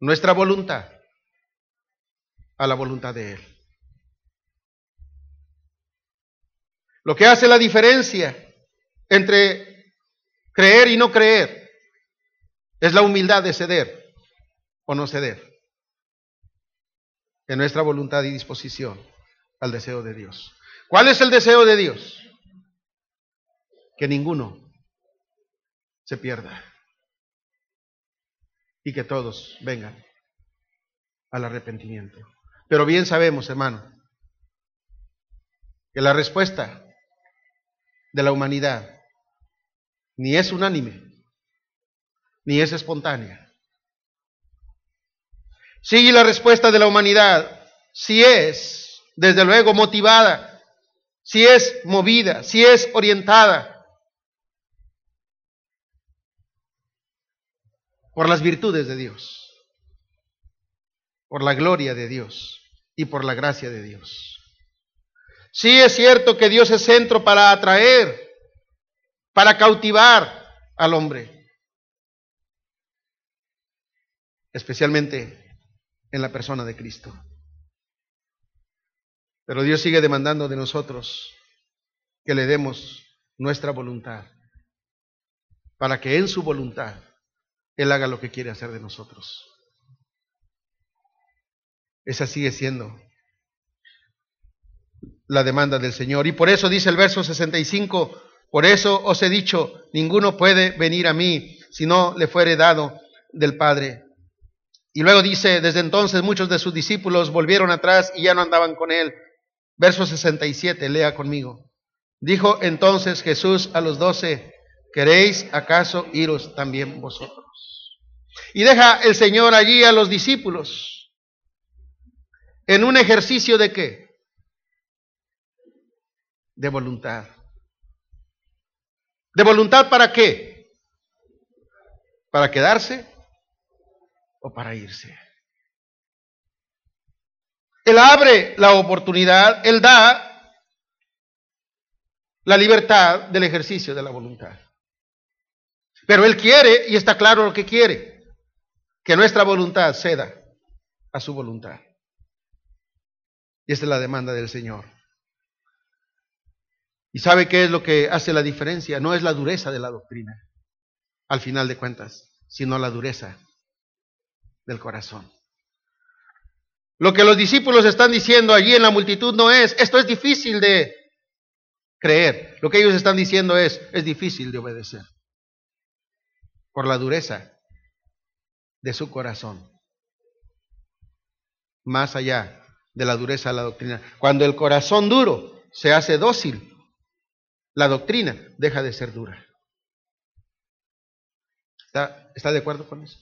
nuestra voluntad a la voluntad de Él. Lo que hace la diferencia entre creer y no creer es la humildad de ceder o no ceder en nuestra voluntad y disposición al deseo de Dios. ¿Cuál es el deseo de Dios? Que ninguno se pierda y que todos vengan al arrepentimiento. Pero bien sabemos, hermano, que la respuesta de la humanidad ni es unánime, ni es espontánea. Sí, la respuesta de la humanidad sí es, desde luego, motivada, si es movida, si es orientada por las virtudes de Dios, por la gloria de Dios y por la gracia de Dios. Sí es cierto que Dios es centro para atraer, para cautivar al hombre, especialmente en la persona de Cristo. Pero Dios sigue demandando de nosotros que le demos nuestra voluntad, para que en su voluntad Él haga lo que quiere hacer de nosotros. Esa sigue siendo la demanda del Señor. Y por eso dice el verso 65, por eso os he dicho, ninguno puede venir a mí si no le fuere dado del Padre. Y luego dice, desde entonces muchos de sus discípulos volvieron atrás y ya no andaban con él. Verso 67, lea conmigo. Dijo entonces Jesús a los doce, ¿queréis acaso iros también vosotros? Y deja el Señor allí a los discípulos en un ejercicio de qué? de voluntad. ¿De voluntad para qué? ¿Para quedarse o para irse? Él abre la oportunidad, Él da la libertad del ejercicio de la voluntad. Pero Él quiere, y está claro lo que quiere, que nuestra voluntad ceda a su voluntad. Y esta es la demanda del Señor. ¿Y sabe qué es lo que hace la diferencia? No es la dureza de la doctrina, al final de cuentas, sino la dureza del corazón. Lo que los discípulos están diciendo allí en la multitud no es, esto es difícil de creer. Lo que ellos están diciendo es, es difícil de obedecer. Por la dureza de su corazón. Más allá de la dureza de la doctrina. Cuando el corazón duro se hace dócil la doctrina deja de ser dura. ¿Está, ¿Está, de acuerdo con eso?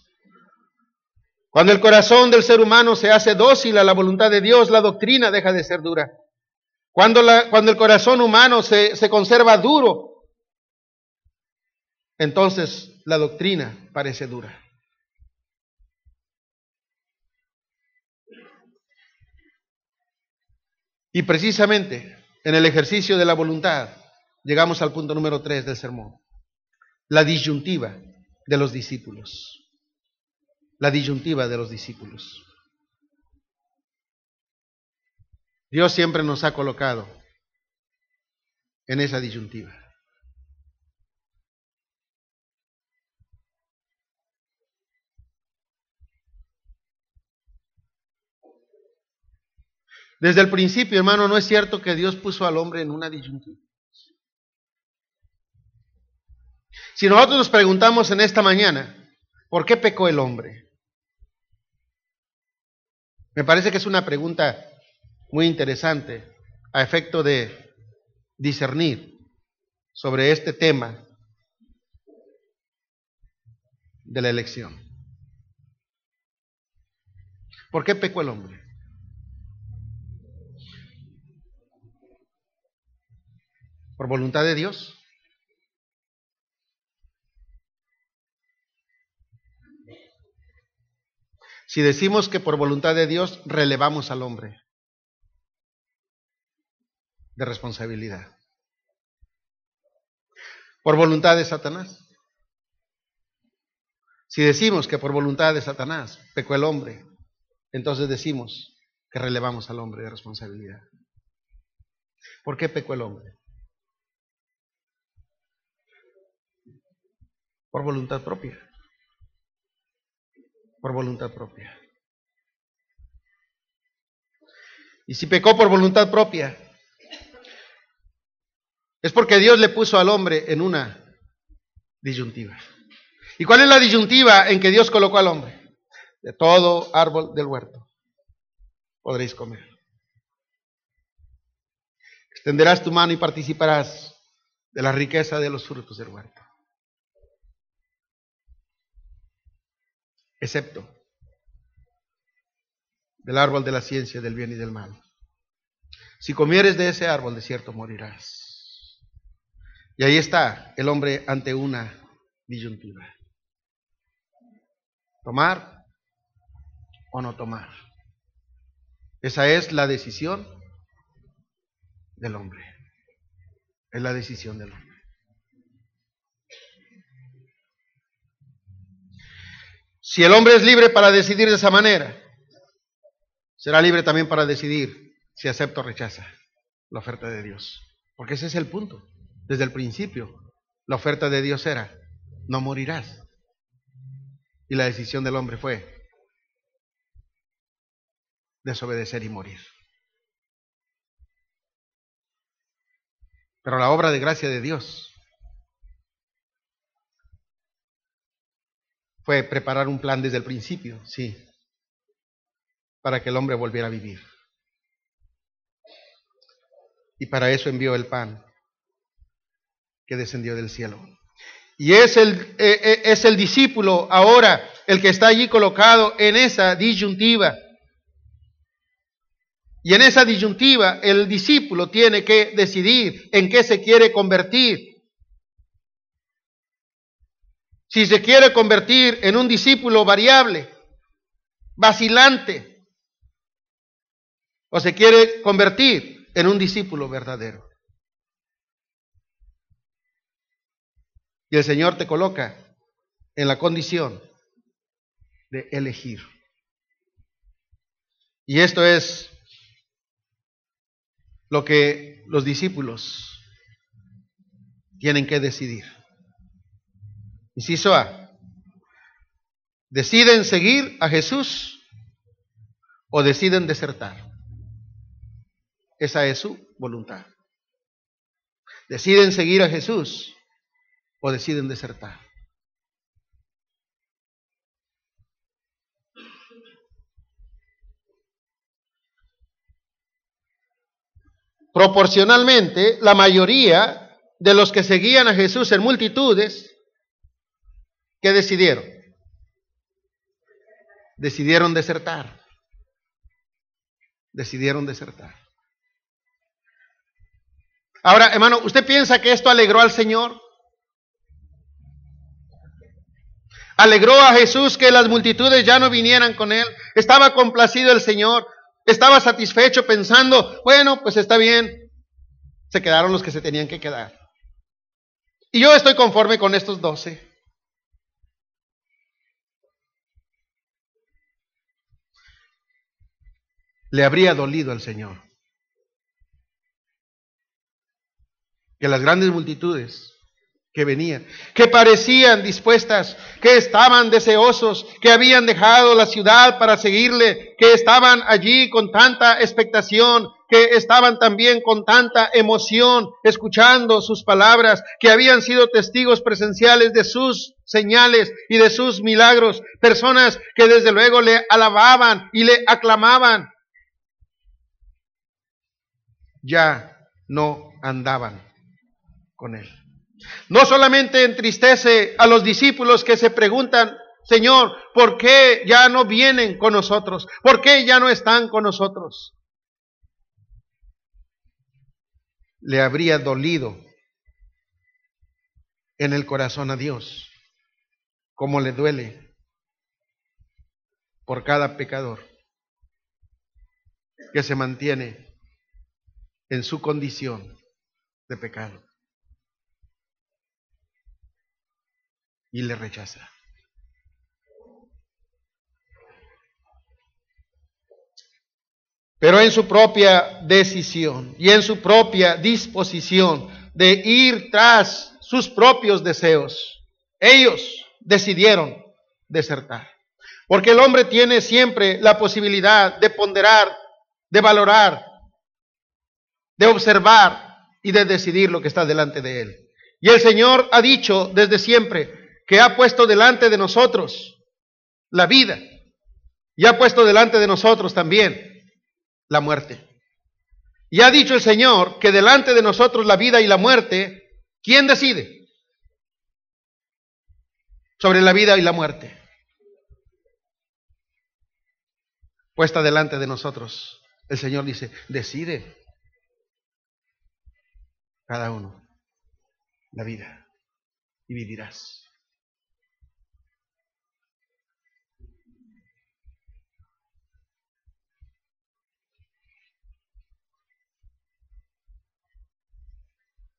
Cuando el corazón del ser humano se hace dócil a la voluntad de Dios, la doctrina deja de ser dura. Cuando, cuando el corazón humano se, se conserva duro, entonces la doctrina parece dura. Y precisamente en el ejercicio de la voluntad, llegamos al punto número tres del sermón. La disyuntiva de los discípulos. La disyuntiva de los discípulos. Dios siempre nos ha colocado en esa disyuntiva. Desde el principio, hermano, no es cierto que Dios puso al hombre en una disyuntiva. Si nosotros nos preguntamos en esta mañana, ¿por qué pecó el hombre? Me parece que es una pregunta muy interesante a efecto de discernir sobre este tema de la elección. ¿Por qué pecó el hombre? ¿Por voluntad de Dios? Si decimos que por voluntad de Dios relevamos al hombre. de responsabilidad. Por voluntad de Satanás. Si decimos que por voluntad de Satanás pecó el hombre, entonces decimos que relevamos al hombre de responsabilidad. ¿Por qué pecó el hombre? Por voluntad propia. Por voluntad propia. Y si pecó por voluntad propia, es porque Dios le puso al hombre en una disyuntiva. ¿Y cuál es la disyuntiva en que Dios colocó al hombre? De todo árbol del huerto podréis comer. Extenderás tu mano y participarás de la riqueza de los frutos del huerto. Excepto del árbol de la ciencia del bien y del mal. Si comieres de ese árbol, de cierto morirás. Y ahí está el hombre ante una disyuntiva. ¿Tomar o no tomar? Esa es la decisión del hombre. Es la decisión del hombre. Si el hombre es libre para decidir de esa manera, será libre también para decidir si acepta o rechaza la oferta de Dios. Porque ese es el punto. Desde el principio, la oferta de Dios era, no morirás. Y la decisión del hombre fue desobedecer y morir. Pero la obra de gracia de Dios fue preparar un plan desde el principio, sí, para que el hombre volviera a vivir. Y para eso envió el pan que descendió del cielo. Y es el, eh, eh, es el discípulo ahora el que está allí colocado en esa disyuntiva. Y en esa disyuntiva el discípulo tiene que decidir en qué se quiere convertir. Si se quiere convertir en un discípulo variable, vacilante, o se quiere convertir en un discípulo verdadero. Y el Señor te coloca en la condición de elegir. Y esto es lo que los discípulos tienen que decidir. Inciso A. ¿Deciden seguir a Jesús o deciden desertar? Esa es su voluntad. ¿Deciden seguir a Jesús o deciden desertar? Proporcionalmente, la mayoría de los que seguían a Jesús en multitudes, ¿qué decidieron? Decidieron desertar. Decidieron desertar. Ahora, hermano, ¿usted piensa que esto alegró al Señor? Alegró a Jesús que las multitudes ya no vinieran con él. Estaba complacido el Señor. Estaba satisfecho pensando, bueno, pues está bien. Se quedaron los que se tenían que quedar. Y yo estoy conforme con estos doce. Le habría dolido al Señor que las grandes multitudes que venían, que parecían dispuestas, que estaban deseosos, que habían dejado la ciudad para seguirle, que estaban allí con tanta expectación, que estaban también con tanta emoción escuchando sus palabras, que habían sido testigos presenciales de sus señales y de sus milagros, personas que desde luego le alababan y le aclamaban, ya no andaban con él. No solamente entristece a los discípulos que se preguntan, Señor, ¿por qué ya no vienen con nosotros? ¿Por qué ya no están con nosotros? Le habría dolido en el corazón a Dios, como le duele por cada pecador que se mantiene en su condición de pecado. Y le rechaza. Pero en su propia decisión y en su propia disposición de ir tras sus propios deseos, ellos decidieron desertar. Porque el hombre tiene siempre la posibilidad de ponderar, de valorar, de observar y de decidir lo que está delante de él. Y el Señor ha dicho desde siempre que ha puesto delante de nosotros la vida y ha puesto delante de nosotros también la muerte. Y ha dicho el Señor que delante de nosotros la vida y la muerte, ¿quién decide? Sobre la vida y la muerte. Puesta delante de nosotros. El Señor dice, decide cada uno la vida y vivirás.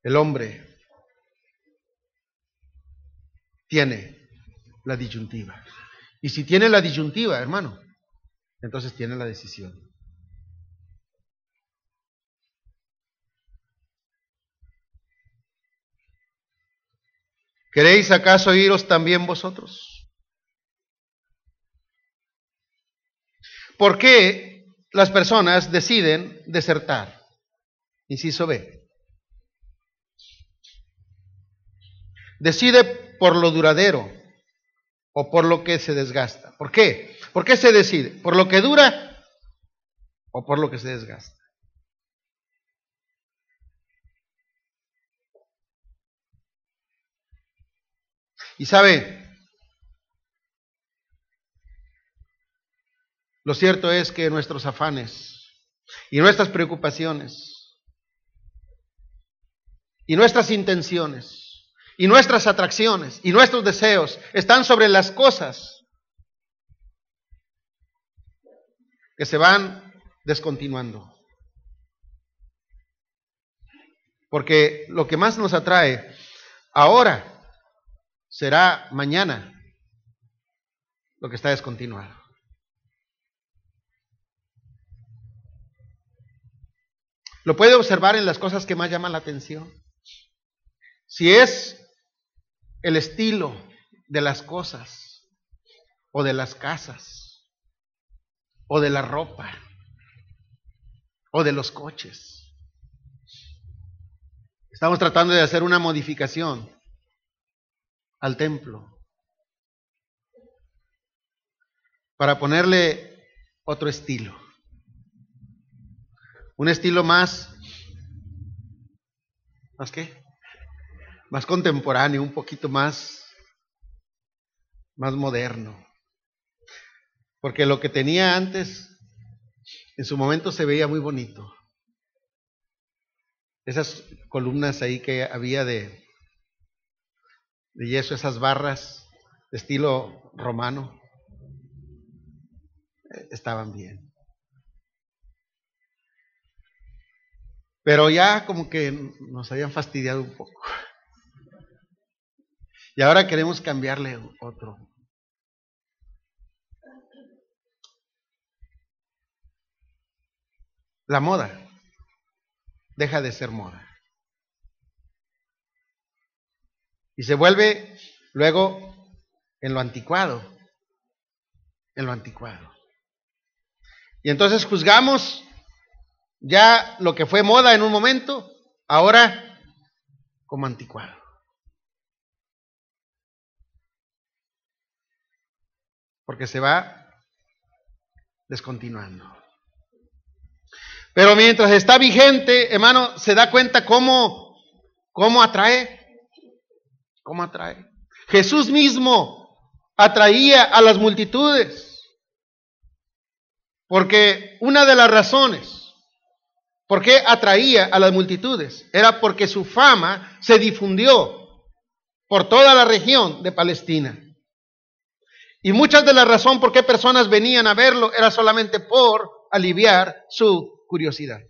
El hombre tiene la disyuntiva. Y si tiene la disyuntiva, hermano, entonces tiene la decisión. ¿Queréis acaso iros también vosotros? ¿Por qué las personas deciden desertar? Inciso B. Decide por lo duradero o por lo que se desgasta. ¿Por qué? ¿Por qué se decide? ¿Por lo que dura o por lo que se desgasta? Y sabe, lo cierto es que nuestros afanes y nuestras preocupaciones y nuestras intenciones y nuestras atracciones y nuestros deseos están sobre las cosas que se van descontinuando. Porque lo que más nos atrae ahora será mañana lo que está descontinuado. Lo puede observar en las cosas que más llaman la atención. Si es el estilo de las cosas o de las casas o de la ropa o de los coches. Estamos tratando de hacer una modificación al templo para ponerle otro estilo. Un estilo más, ¿más qué? más contemporáneo, un poquito más, más moderno. Porque lo que tenía antes, en su momento se veía muy bonito. Esas columnas ahí que había de, de yeso, esas barras de estilo romano, eh, estaban bien. Pero ya como que nos habían fastidiado un poco. Y ahora queremos cambiarle otro. La moda deja de ser moda. Y se vuelve luego en lo anticuado. En lo anticuado. Y entonces juzgamos ya lo que fue moda en un momento, ahora como anticuado. porque se va descontinuando. Pero mientras está vigente, hermano, se da cuenta cómo, cómo atrae, cómo atrae. Jesús mismo atraía a las multitudes, porque una de las razones por qué atraía a las multitudes era porque su fama se difundió por toda la región de Palestina. Y muchas de la razón por qué personas venían a verlo era solamente por aliviar su curiosidad.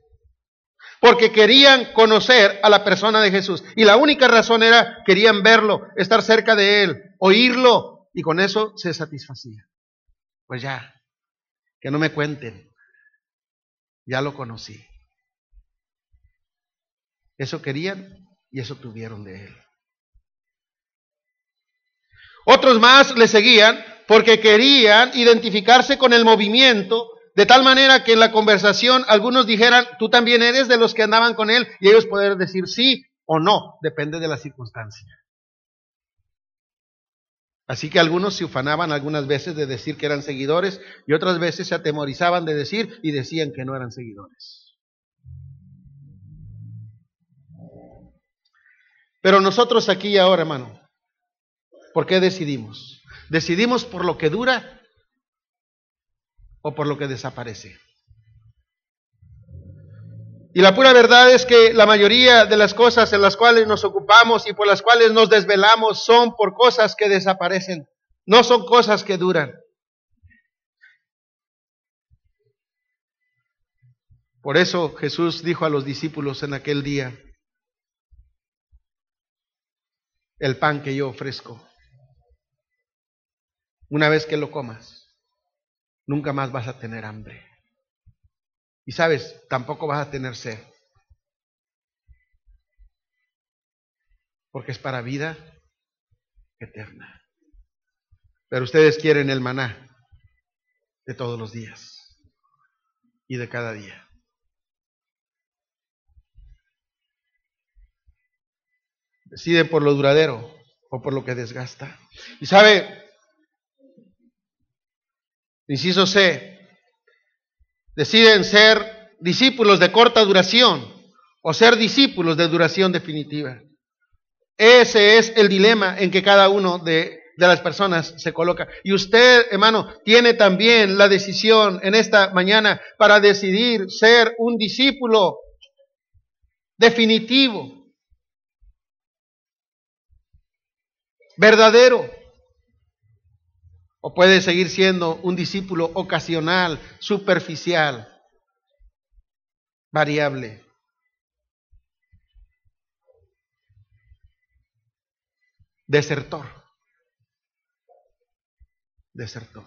Porque querían conocer a la persona de Jesús. Y la única razón era, querían verlo, estar cerca de él, oírlo, y con eso se satisfacía. Pues ya, que no me cuenten, ya lo conocí. Eso querían y eso tuvieron de él. Otros más le seguían porque querían identificarse con el movimiento de tal manera que en la conversación algunos dijeran, tú también eres de los que andaban con él, y ellos poder decir sí o no, depende de la circunstancia. Así que algunos se ufanaban algunas veces de decir que eran seguidores y otras veces se atemorizaban de decir y decían que no eran seguidores. Pero nosotros aquí y ahora, hermano, ¿por qué decidimos? ¿Decidimos por lo que dura o por lo que desaparece. Y la pura verdad es que la mayoría de las cosas en las cuales nos ocupamos y por las cuales nos desvelamos son por cosas que desaparecen, no son cosas que duran. Por eso Jesús dijo a los discípulos en aquel día, el pan que yo ofrezco, una vez que lo comas, nunca más vas a tener hambre. Y sabes, tampoco vas a tener sed. Porque es para vida eterna. Pero ustedes quieren el maná de todos los días y de cada día. Deciden por lo duradero o por lo que desgasta. Y sabe, Inciso C. Deciden ser discípulos de corta duración o ser discípulos de duración definitiva. Ese es el dilema en que cada uno de, de, las personas se coloca. Y usted, hermano, tiene también la decisión en esta mañana para decidir ser un discípulo definitivo, verdadero. O puede seguir siendo un discípulo ocasional, superficial, variable. Desertor. Desertor.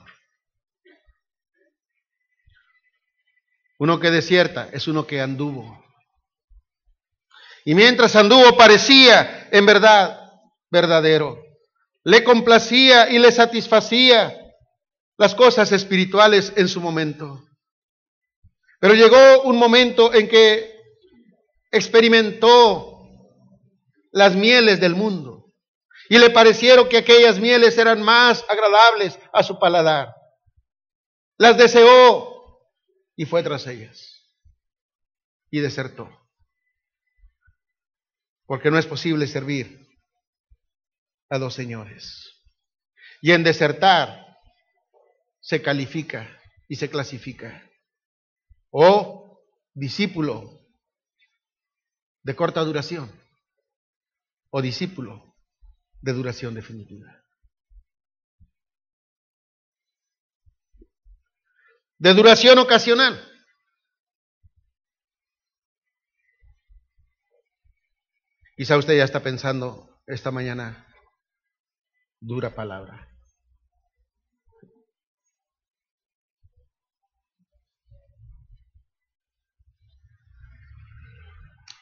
Uno que desierta es uno que anduvo. Y mientras anduvo parecía en verdad verdadero le complacía y le satisfacía las cosas espirituales en su momento. Pero llegó un momento en que experimentó las mieles del mundo y le parecieron que aquellas mieles eran más agradables a su paladar. Las deseó y fue tras ellas y desertó. Porque no es posible servir a dos señores. Y en desertar se califica y se clasifica. O discípulo de corta duración o discípulo de duración definitiva. De duración ocasional. Quizá usted ya está pensando esta mañana, dura palabra.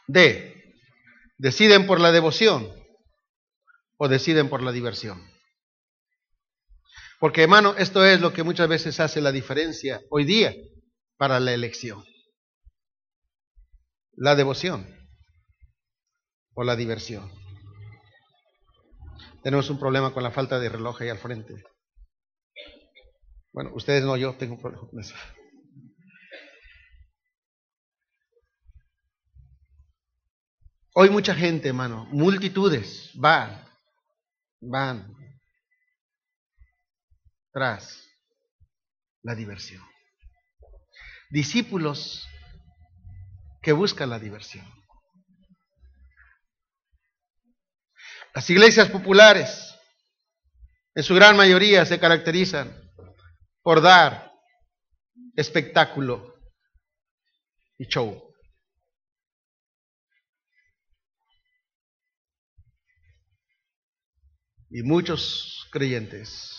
D. Deciden por la devoción o deciden por la diversión. Porque hermano, esto es lo que muchas veces hace la diferencia hoy día para la elección. La devoción o la diversión. Tenemos un problema con la falta de reloj ahí al frente. Bueno, ustedes no, yo tengo un problema con eso. Hoy mucha gente, hermano, multitudes van, van tras la diversión. Discípulos que buscan la diversión. Las iglesias populares, en su gran mayoría, se caracterizan por dar espectáculo y show. Y muchos creyentes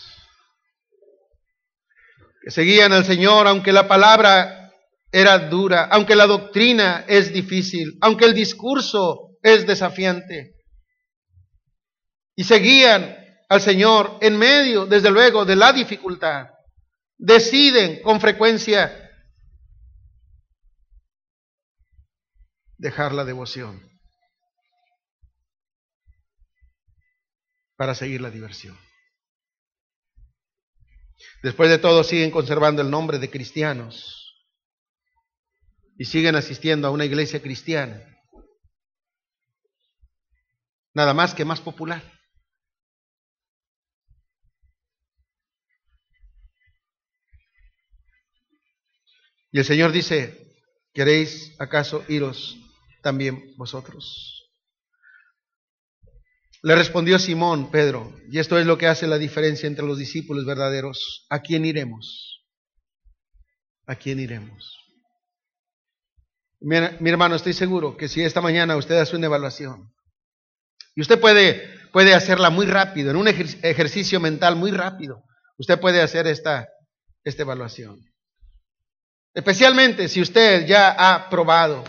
que seguían al Señor, aunque la palabra era dura, aunque la doctrina es difícil, aunque el discurso es desafiante, y seguían al Señor en medio, desde luego, de la dificultad. Deciden con frecuencia dejar la devoción para seguir la diversión. Después de todo, siguen conservando el nombre de cristianos y siguen asistiendo a una iglesia cristiana, nada más que más popular. Y el Señor dice, ¿queréis acaso iros también vosotros? Le respondió Simón, Pedro, y esto es lo que hace la diferencia entre los discípulos verdaderos. ¿A quién iremos? ¿A quién iremos? Mi, hermano, estoy seguro que si esta mañana usted hace una evaluación, y usted puede, puede hacerla muy rápido, en un ejercicio mental muy rápido, usted puede hacer esta, esta evaluación. Especialmente si usted ya ha probado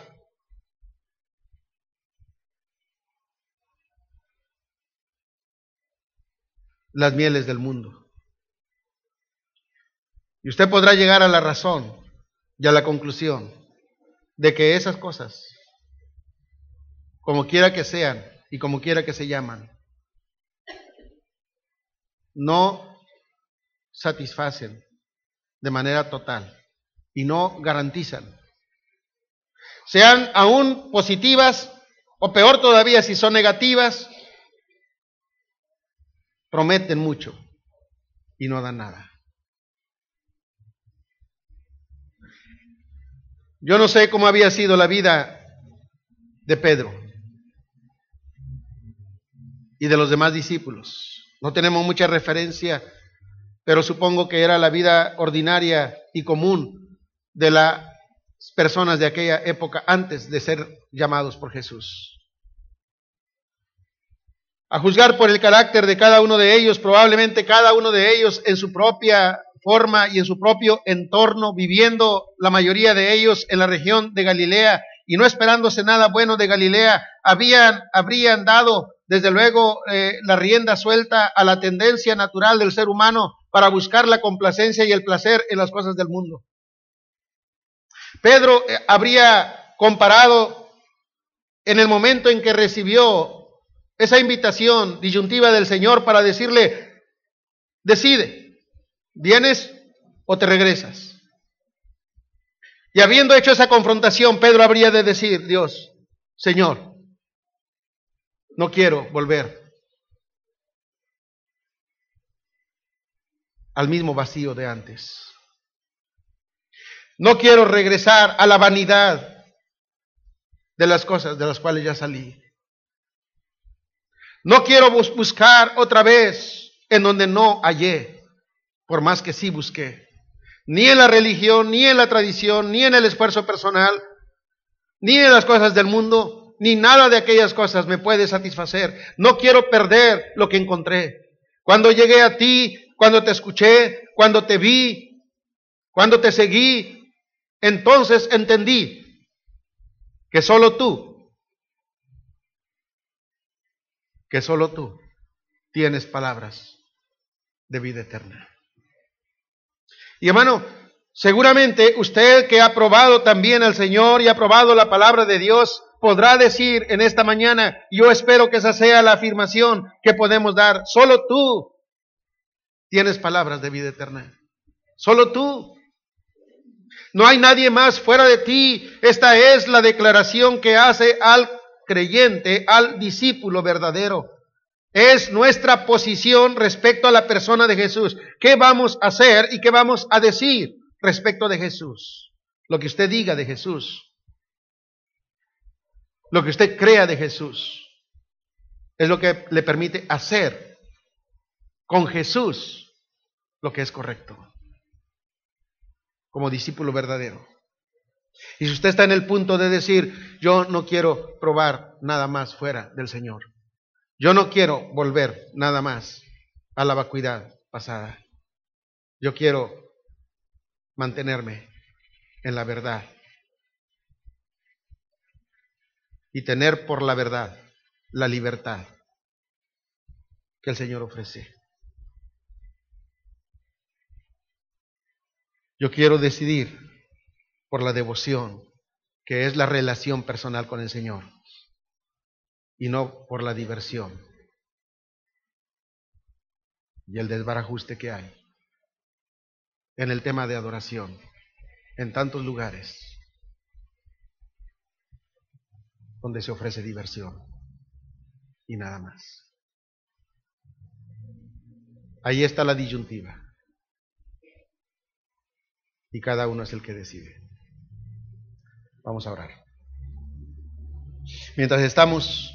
las mieles del mundo. Y usted podrá llegar a la razón y a la conclusión de que esas cosas, como quiera que sean y como quiera que se llaman, no satisfacen de manera total y no garantizan. Sean aún positivas o peor todavía si son negativas, prometen mucho y no dan nada. Yo no sé cómo había sido la vida de Pedro y de los demás discípulos. No tenemos mucha referencia, pero supongo que era la vida ordinaria y común de las personas de aquella época antes de ser llamados por Jesús. A juzgar por el carácter de cada uno de ellos, probablemente cada uno de ellos en su propia forma y en su propio entorno, viviendo la mayoría de ellos en la región de Galilea y no esperándose nada bueno de Galilea, habían, habrían dado desde luego eh, la rienda suelta a la tendencia natural del ser humano para buscar la complacencia y el placer en las cosas del mundo. Pedro eh, habría comparado en el momento en que recibió esa invitación disyuntiva del Señor para decirle, decide, ¿vienes o te regresas? Y habiendo hecho esa confrontación, Pedro habría de decir, Dios, Señor, no quiero volver al mismo vacío de antes. No quiero regresar a la vanidad de las cosas de las cuales ya salí. No quiero buscar otra vez en donde no hallé, por más que sí busqué. Ni en la religión, ni en la tradición, ni en el esfuerzo personal, ni en las cosas del mundo, ni nada de aquellas cosas me puede satisfacer. No quiero perder lo que encontré. Cuando llegué a ti, cuando te escuché, cuando te vi, cuando te seguí, entonces entendí que solo tú que solo tú tienes palabras de vida eterna. Y hermano, seguramente usted que ha probado también al Señor y ha probado la palabra de Dios, podrá decir en esta mañana, yo espero que esa sea la afirmación que podemos dar, solo tú tienes palabras de vida eterna. Solo tú. No hay nadie más fuera de ti. Esta es la declaración que hace al creyente, al discípulo verdadero. Es nuestra posición respecto a la persona de Jesús. ¿Qué vamos a hacer y qué vamos a decir respecto de Jesús? Lo que usted diga de Jesús. Lo que usted crea de Jesús. Es lo que le permite hacer con Jesús lo que es correcto. Como discípulo verdadero. Y si usted está en el punto de decir, yo no quiero probar nada más fuera del Señor, Yo no quiero volver nada más a la vacuidad pasada. Yo quiero mantenerme en la verdad y tener por la verdad la libertad que el Señor ofrece. Yo quiero decidir por la devoción, que es la relación personal con el Señor, y no por la diversión y el desbarajuste que hay en el tema de adoración en tantos lugares donde se ofrece diversión y nada más. Ahí está la disyuntiva. Y cada uno es el que decide. Vamos a orar. Mientras estamos